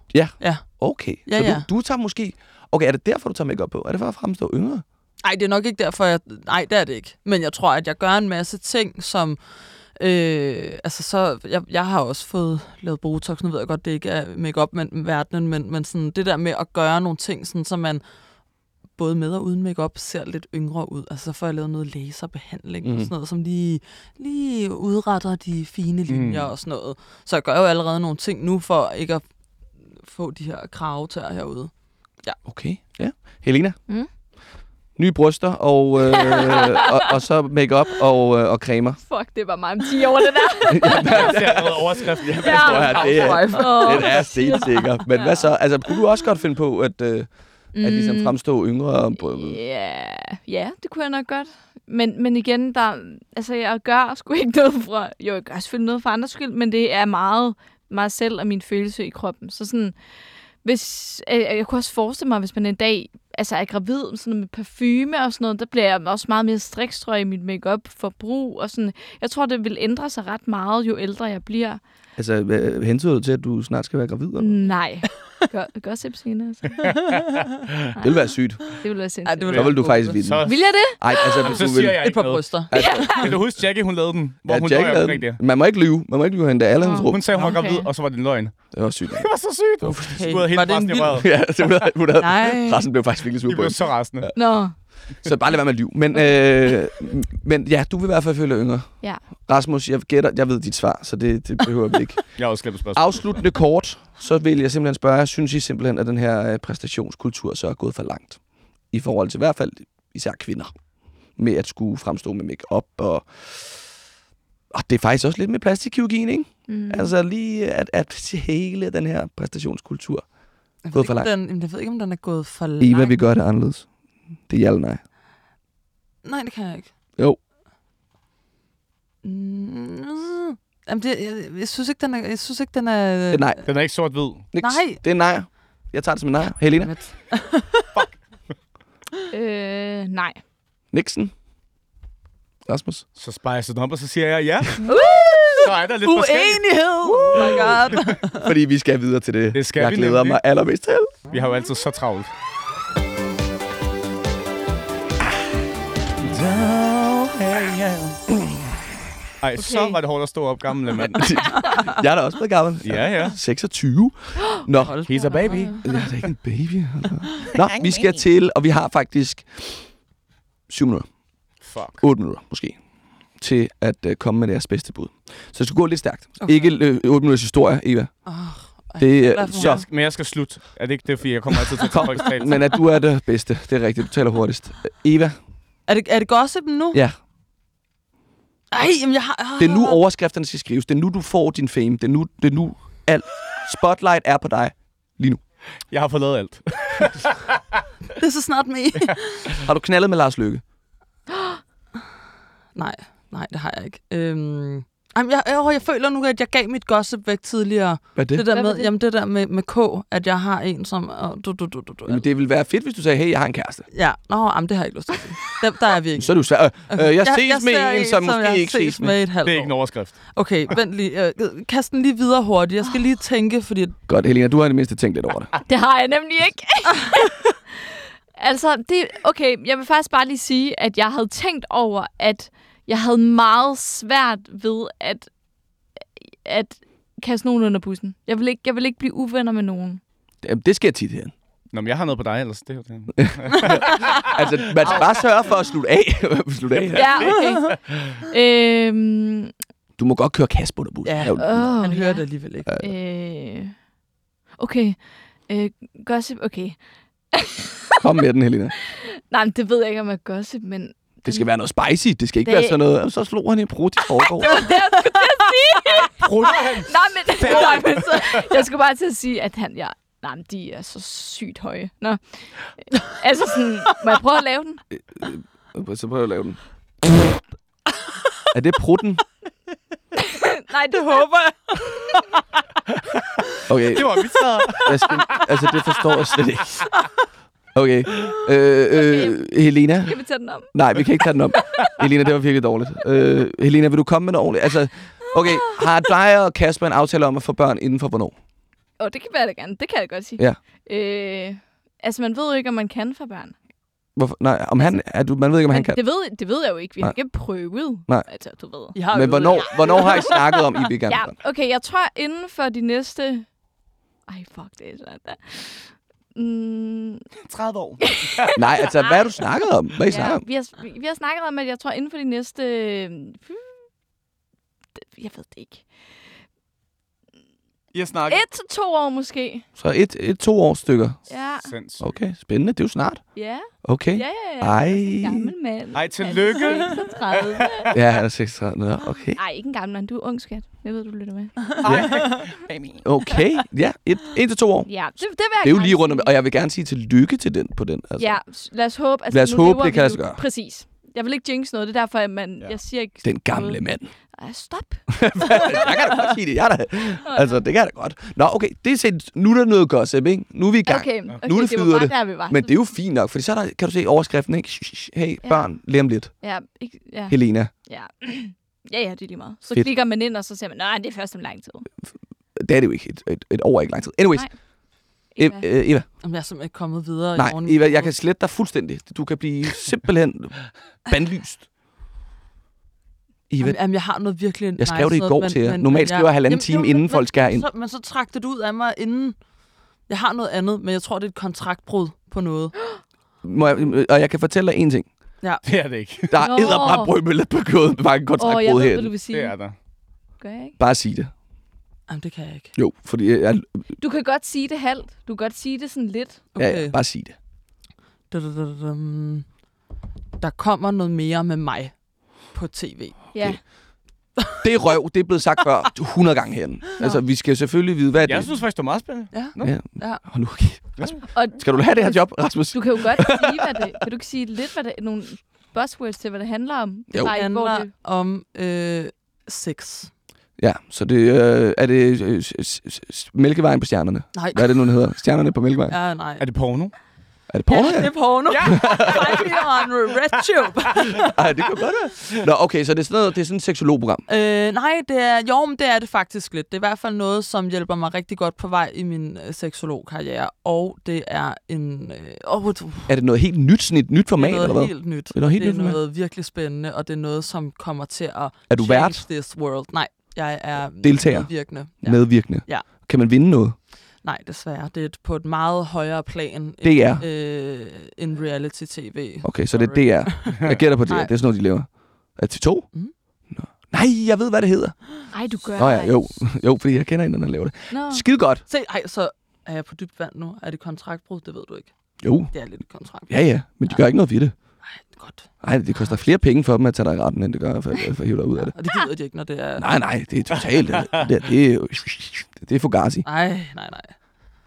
Okay, Ja, så ja. Du, du tager måske... Okay, er det derfor, du tager makeup på? Er det for at fremstå yngre? Nej, det er nok ikke derfor, jeg... Nej, det er det ikke. Men jeg tror, at jeg gør en masse ting, som... Øh, altså så, jeg, jeg har også fået lavet Botox, nu ved jeg godt, det ikke er make-up men, verdenen, men, men sådan, det der med at gøre nogle ting, sådan, så man både med og uden makeup ser lidt yngre ud. Altså så får jeg lavet noget laserbehandling mm. Mhm. og sådan noget, som lige, lige udretter de fine linjer Mm. og sådan noget. Så jeg gør jo allerede nogle ting nu, for ikke at få de her kravetær herude. Okay, ja. Helena? Mm? Nye bryster og, øh, [LAUGHS] og, og så makeup og, øh, og cremer. Fuck, det var meget om 10 år, det der. [LAUGHS] Jeg ser allerede overskriften. Jeg Ja. At høre, det er, det er stensikker. Men hvad så? Altså, kunne du også godt finde på at, øh, at ligesom Mm. fremstå yngre? Ja, ja, det kunne jeg nok godt. Men, men igen, der, altså jeg gør sgu ikke noget fra... Jo, jeg gør selvfølgelig noget for andres skyld, men det er meget mig selv og min følelse i kroppen. Så sådan, hvis, øh, jeg kunne også forestille mig, hvis man en dag altså er gravid sådan med parfume og sådan noget, der bliver jeg også meget mere strikstrøg i mit makeup forbrug og sådan. Jeg tror, det vil ændre sig ret meget, jo ældre jeg bliver. Altså, hensyder du til, at du snart skal være gravid? Eller? Nej. Gør, gør senere, altså. Det vil være sygt. Det vil være Ej, sindssygt. det vil Så vil du faktisk vinde. Så, Vil jeg det? Ej, altså, Jamen, så du siger vil, jeg Et par bryster. Kan du huske, Jackie, hun lavede den? Hvor Ja, hun Jack løj lavede det. Man må ikke lyve. Man må ikke lyve hende. Det er alle hans råb. Hun sagde, hun var Okay. gravid, og så var det en løgn. Det var sygt. Det var så sygt. Okay. Helt Var det en vild... ja, hun havde, hun havde, Nej. resten blev faktisk virkelig sur De på blev så rasende. Nå. Så bare lad være med at lyve. Men, øh, men ja, du vil i hvert fald føle dig yngre. Ja. Rasmus, jeg gætter, jeg ved dit svar, så det, det behøver vi ikke. [LAUGHS] Jeg har også glemt spørgsmål. Afsluttende kort, så vil jeg simpelthen spørge synes I simpelthen, at den her øh, præstationskultur så er gået for langt? I forhold til i hvert fald især kvinder. Med at skulle fremstå med makeup og... Og det er faktisk også lidt med plastikkirurgien, ikke? Mm. Altså lige at, at hele den her præstationskultur. Jeg Gået for langt. den, jeg ved ikke, om den er gået for langt. Eva, vi gør det anderledes. Det er ja eller nej. Nej, det kan jeg ikke. Jo. Mm, jamen, det, jeg, jeg, synes ikke, den er... Jeg synes ikke, den er... Det er nej. Den er ikke sort-hvid. Nej. Det er nej. Jeg tager det som en nej. Helena? Dammit. [LAUGHS] Øh, nej. Nixon? Rasmus? Så spicer den op, og så siger jeg ja. Uh! Så er der lidt. Uenighed! Oh my god. [LAUGHS] [LAUGHS] Fordi vi skal videre til det, Det skal jeg vi glæder nemlig. mig allermest til. Vi har jo altid så travlt. Ej, okay. så var det hårdt at stå op, gamle mand. [LAUGHS] Jeg er da også blevet gammel. Ja, ja. 26. Nå, Hold He's a baby. jeg er da ikke en baby. [LAUGHS] altså. Nå, vi skal til, og vi har faktisk 7 minutter, Fuck. 8 minutter måske, til at uh, komme med deres bedste bud. Så det skal gå lidt stærkt. Okay. Ikke uh, 8 minutters historie, Eva. Oh, Det er for så, Jeg skal, men jeg skal slutte. Er det ikke det, fordi jeg kommer altid til at tage men at du er det bedste. Det er rigtigt, du taler hurtigst. Eva, er, det, er det gossip nu? ja, Ej, jamen jeg har... det er nu overskrifterne skal skrives. Det er nu, du får din fame. Det er nu, det er nu alt. Spotlight er på dig lige nu. Jeg har fået lavet alt. Det er så snart med. [LAUGHS] Har du knaldet med Lars Lykke? [GASPS] nej, nej, det har jeg ikke. Øhm, jamen, jeg, jeg, jeg føler nu, at jeg gav mit gossip væk tidligere. Hvad det? Det der med, det? jamen det der med, med K, at jeg har en som... Og du, du, du, du, du, Jamen, det ville være fedt, hvis du sagde, hey, jeg har en kæreste. Ja, nå, jamen, det har jeg ikke lyst til. Der, der er vi ikke. [LAUGHS] Så er du svært. Øh, øh, jeg ses med ser en, som måske jeg ikke ses med. med et halvt Det er ikke en overskrift. Okay, vent lige. Øh, kast den lige videre hurtigt. Jeg skal lige tænke, fordi... Godt, Helena, du har i det mindste tænkt lidt over det. [LAUGHS] Det har jeg nemlig ikke. [LAUGHS] altså, det, okay, jeg vil faktisk bare lige sige, at jeg havde tænkt over, at jeg havde meget svært ved at, at kaste nogen under bussen. Jeg vil ikke, jeg vil ikke blive uvenner med nogen. Jamen, det sker tit her. Nå, men jeg har noget på dig ellers. Det er jo det. [LAUGHS] Altså, man skal bare sørge for at slutte af. [LAUGHS] slutte af. Ja, okay. øhm, Du må godt køre Kasper der bus. Ja. åh, Han hører ja. det alligevel ikke. Øh, okay. Øh, gossip, okay. Kom med den, Helena. [LAUGHS] Nej, men det ved jeg ikke, om jeg er gossip, men... Det skal være noget spicy. Det skal ikke Det- være sådan noget. "Og Så slog han i brud i forgår. Prutter han? Nej, men, nej, men så, jeg skulle bare til at sige, at han, ja, nej, men de er så sygt høje. Nå. [LAUGHS] Altså sådan, må jeg prøve at lave den? Så prøv at lave den. Er det prutten? [LAUGHS] Nej, det, håber jeg. Okay, Det var mit svar. jeg skal, altså det forstår jeg slet ikke. [LAUGHS] Okay. Øh, øh, Helena? kan vi tage den om? Nej, vi kan ikke tage den om. [LAUGHS] Helena, det var virkelig dårligt. Øh, Helena, vil du komme med noget ordentligt? Altså, okay, har dig og Kasper en aftale om at få børn inden for hvornår? Åh, oh, det kan jeg da gerne. Det kan jeg godt sige. Ja. Øh, altså, man ved jo ikke, om man kan for børn. Hvorfor? Nej, om han, er du, man ved ikke, om han kan. det ved, det ved jeg jo ikke. Vi har Nej. ikke prøvet. Nej. Altså, du ved. I har Men hvornår, jer. hvornår har I snakket om, I vil gerne Ja, okay, jeg tror inden for de næste... Ej, fuck, det er sådan der. Mm, 30 år. [LAUGHS] Nej, altså, hvad har du snakket om? Hvad I snakket ja, om? vi, har, vi, vi har snakket om, at jeg tror inden for de næste... øh, Jeg ved det ikke. I har snakket. Et til to år måske. Så et, et to år stykker. Ja, Sindssygt. Okay, spændende. Det er jo snart. ja, Okay. ja, ja. ja. Ej. En gammel mand. Ej, tillykke. Han er 36. [LAUGHS] Ja, han er 36. Nå, okay. Nej, ikke en gammel mand. Du er ung, skat. Jeg ved, du lytter med. Okay, ja. Et, et til to år. Ja, det, det vil jeg Det er jo lige rundt om, og jeg vil gerne sige tillykke til den på den. Altså. Ja, lad os håbe. Altså, Lad os nu håbe, det kan vi lade jo- sig gøre. Præcis. Jeg vil ikke jinx noget. Det er derfor, at man, Ja. jeg siger ikke... Den gamle noget. mand. Ej, stop. [LAUGHS] jeg kan da godt sige det. Jeg da, altså, det kan jeg da godt. Nå, okay. Det er set, nu er der noget gossip, ikke? Nu er vi i gang. Okay, okay Nu er det det var bare det. der, vi var. Men det er jo fint nok, for så er der, kan du se overskriften, ikke? Hey, Ja. børn, lige om lidt. Ja, ikke, ja, Helena. ja. [CLEARS THROAT] ja, ja, det er lige meget. Så Fedt. klikker man ind, og så siger man, nej, det er først om lang tid. Det er det jo ikke. Et, et, et år er ikke lang tid. Anyways. Nej. Eva. Eva. Eva. Eva. Jamen, jeg er simpelthen ikke kommet videre. i Nej, morgen. Eva, jeg kan slette dig fuldstændig. Du kan blive [LAUGHS] simpelthen bandlyst. Eva, Jamen, jamen, jeg har noget virkelig Jeg skrev det i går noget, til jer. Normalt skriver jeg halvanden time, inden folk skal. Så, men så trak det ud af mig inden... Jeg har noget andet, men jeg tror, det er et kontraktbrud på noget. [GASPS] må jeg, og jeg kan fortælle dig en ting. Det er det ikke. Der er Nå. edderbrandbrød på mange Åh, jeg kontraktbrud ved, hvad herinde. du vil sige. Det er der. Gør jeg ikke? Bare sig det. Jamen, det kan jeg ikke. Jo, fordi jeg, Du kan godt sige det halvt. Du kan godt sige det sådan lidt. okay. Okay. ja, bare sig det. Der kommer noget mere med mig på tv. Ja. Det er røv, det er blevet sagt før 100 gange herinde. Altså, vi skal selvfølgelig vide, hvad er Jeg det synes faktisk, det var meget spændende. Ja. Ja. Ja. Hold nu okay. Og Skal du have det her job, Rasmus? du kan jo godt sige, hvad det... Kan du ikke sige lidt, hvad det... Nogle, buzzwords til, hvad det handler om? Det Jo. Det handler det... om øh, sex. Ja, så det øh, er det øh, Mælkevejen på stjernerne. Nej. Hvad er det nu, den hedder? Stjernerne på Mælkevejen. Ja, nej. Er det porno? Er det porno? Ja, det er porno. Ja. Find me on RedTube. Ej, det kan godt være. Nå, okay, så det er sådan, noget, det er sådan et seksologprogram. øh, nej, det er, jo, men det er det faktisk lidt. Det er i hvert fald noget, som hjælper mig rigtig godt på vej i min øh, seksologkarriere. Og det er en... Øh, oh, det Er det noget helt nyt, sådan et nyt format, er eller noget hvad? helt nyt. Det er noget helt det er nyt format? noget virkelig spændende, og det er noget, som kommer til at Er du vært? this world. Nej, jeg er Deltager? medvirkende. Ja. Medvirkende? Ja. Kan man vinde noget? Nej, desværre. Det er på et meget højere plan Det er. øh, end reality-tv. Okay, så det er DR. Jeg gætter på det. Nej. Det er sådan noget, de laver. Er det TV2? Mhm. Nå. Nej, jeg ved, hvad det hedder. Ej, du gør Nå ja, jo. [LAUGHS] Jo, fordi jeg kender en, der laver det. Nå. Skide godt. Se, ej, så er jeg på dybt vand nu. Er det kontraktbrud? Det ved du ikke. Jo, Det er lidt kontrakt. ja ja, men de gør ikke noget ved det. Godt. Nej, det koster flere penge for dem at tage dig i retten, end det gør for, for at hive dig ud af det. Og det gider de ikke, når det er... Nej, nej, det er totalt. Det, det, det er. Det er Fugazi. Nej, nej, nej.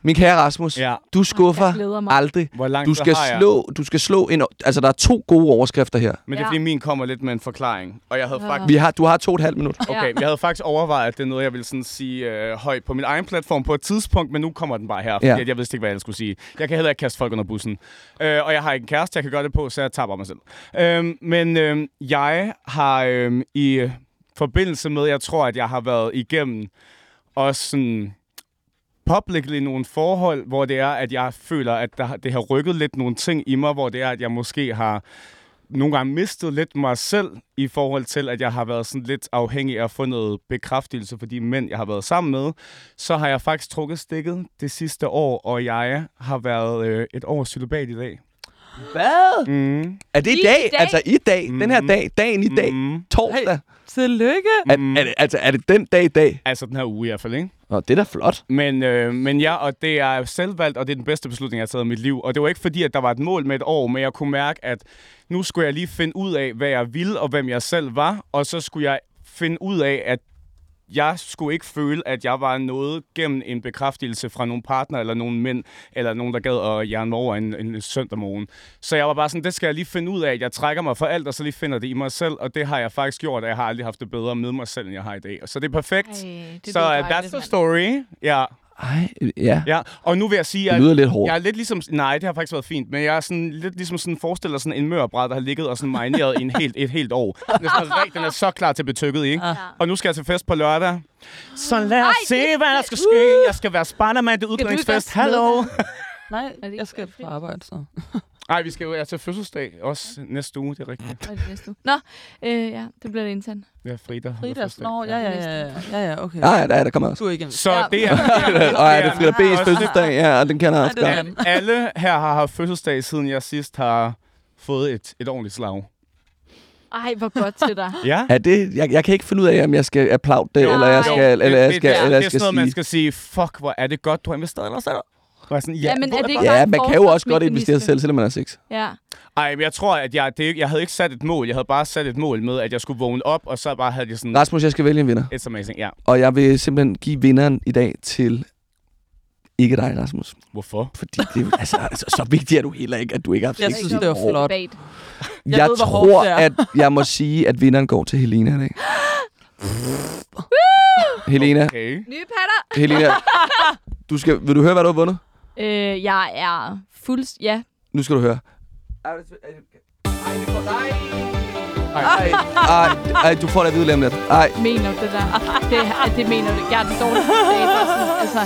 Min kære Rasmus, Ja. du skuffer Jeg aldrig. Hvor langt Du skal jeg? slå, du skal slå en... Altså, der er to gode overskrifter her. Men det er Ja. fordi, min kommer lidt med en forklaring. Og jeg havde Ja. faktisk... Vi har, du har to og et halvt minut. Okay, Ja. jeg havde faktisk overvejet, at det er noget, jeg ville sådan sige øh, højt på min egen platform på et tidspunkt, men nu kommer den bare her, fordi Ja. ja. jeg vidste ikke, hvad jeg skulle sige. Jeg kan heller ikke kaste folk under bussen. Øh, og jeg har ikke en kæreste, jeg kan gøre det på, så jeg taber mig selv. Øh, men øh, jeg har øh, i forbindelse med, jeg tror, at jeg har været igennem også sådan publicly nogle forhold, hvor det er, at jeg føler, at der, det har rykket lidt nogle ting i mig, hvor det er, at jeg måske har nogle gange mistet lidt mig selv i forhold til, at jeg har været sådan lidt afhængig af at få noget bekræftelse for de mænd, jeg har været sammen med. Så har jeg faktisk trukket stikket det sidste år, og jeg har været øh, et år celibat i dag. Hvad? Mm. Er det i I dag? dag? Altså i dag? Den her Mhm. dag? Dagen i dag? Mm. Torsdag? Tillykke. Er, Mm. er, det, altså, er det den dag i dag? Altså den her uge i hvert fald, ikke? Nå, det er da flot. Men, øh, men ja, og det er selvvalgt, og det er den bedste beslutning, jeg har taget i mit liv. Og det var ikke fordi, at der var et mål med et år, men jeg kunne mærke, at nu skulle jeg lige finde ud af, hvad jeg ville, og hvem jeg selv var. Og så skulle jeg finde ud af, at jeg skulle ikke føle, at jeg var noget gennem en bekræftelse fra nogle partner, eller nogle mænd, eller nogen, der gad at jern mig over en, en søndag morgen. Så jeg var bare sådan, det skal jeg lige finde ud af, jeg trækker mig for alt, og så lige finder det i mig selv. Og det har jeg faktisk gjort, og jeg har aldrig haft det bedre med mig selv, end jeg har i dag. Så det er perfekt. Ej, det så uh, that's the story. Ja, Ej, ja. ja. Og nu vil jeg sige, Det at lyder lidt hårdt. jeg er lidt ligesom... Nej, det har faktisk været fint, men jeg er sådan, lidt ligesom sådan forestiller sådan en mørbræd, der har ligget og sådan marineret i en [LAUGHS] helt, et helt år. Den er, sådan rigtig, den er så klar til at blive tykket, ikke? Ja. Og nu skal jeg til fest på lørdag. Så lad os se, det hvad der skal- ske. Jeg skal være Spiderman til udklædningsfest. Hallo! [LAUGHS] Nej, jeg skal på arbejde, så. Nej, vi skal jo jeg er til fødselsdag også næste uge, det er rigtigt. Hvad er det næste uge? Nå, øh, ja, det bliver det internt. Ja, Frida. fødselsdag. nå, ja, ja, ja, ja, ja, okay. Ja, ja, der, er- der kommer også. Du er ikke en... Så Ja. det er... Og er det Frida B's fødselsdag? Ja, og den kender jeg også det er godt. [LAUGHS] Alle her har haft fødselsdag, siden jeg sidst har fået et, et ordentligt slag. Ej, hvor godt til dig. Ja? Er det, jeg, jeg kan ikke finde ud af, om jeg skal applaude det, Nej. eller jeg skal, eller jeg det, skal, det, er- eller det jeg er skal sådan noget, man sige... skal sige, fuck, hvor er det godt, du har investeret, eller sådan er sådan, ja, Ja, men er det ikke Ja, man kan jo også godt investere forsvarsmekanisme? selv, selvom man er sex. Ja. Ej, men jeg tror, at jeg, det, jeg havde ikke sat et mål. Jeg havde bare sat et mål med, at jeg skulle vågne op, og så bare havde jeg sådan... Rasmus, jeg skal vælge en vinder. It's amazing, ja. Og jeg vil simpelthen give vinderen i dag til ikke dig, Rasmus. Hvorfor? Fordi det er altså, altså, så vigtigt er du heller ikke, at du ikke har haft Jeg synes, det var et år. flot. Jeg Jeg ved, tror, er. at jeg må sige, at vinderen går til Helena i dag. [GASPS] Helena, Okay. Nye patter. Helena, [LAUGHS] du skal, vil du høre, hvad du har vundet? Øh, jeg er fuld... Ja. Nu skal du høre. Ej, ej, ej, du får det at vide lige om lidt. Ej, Mener du det der? Det, det mener du. Jeg er den dårligste Altså,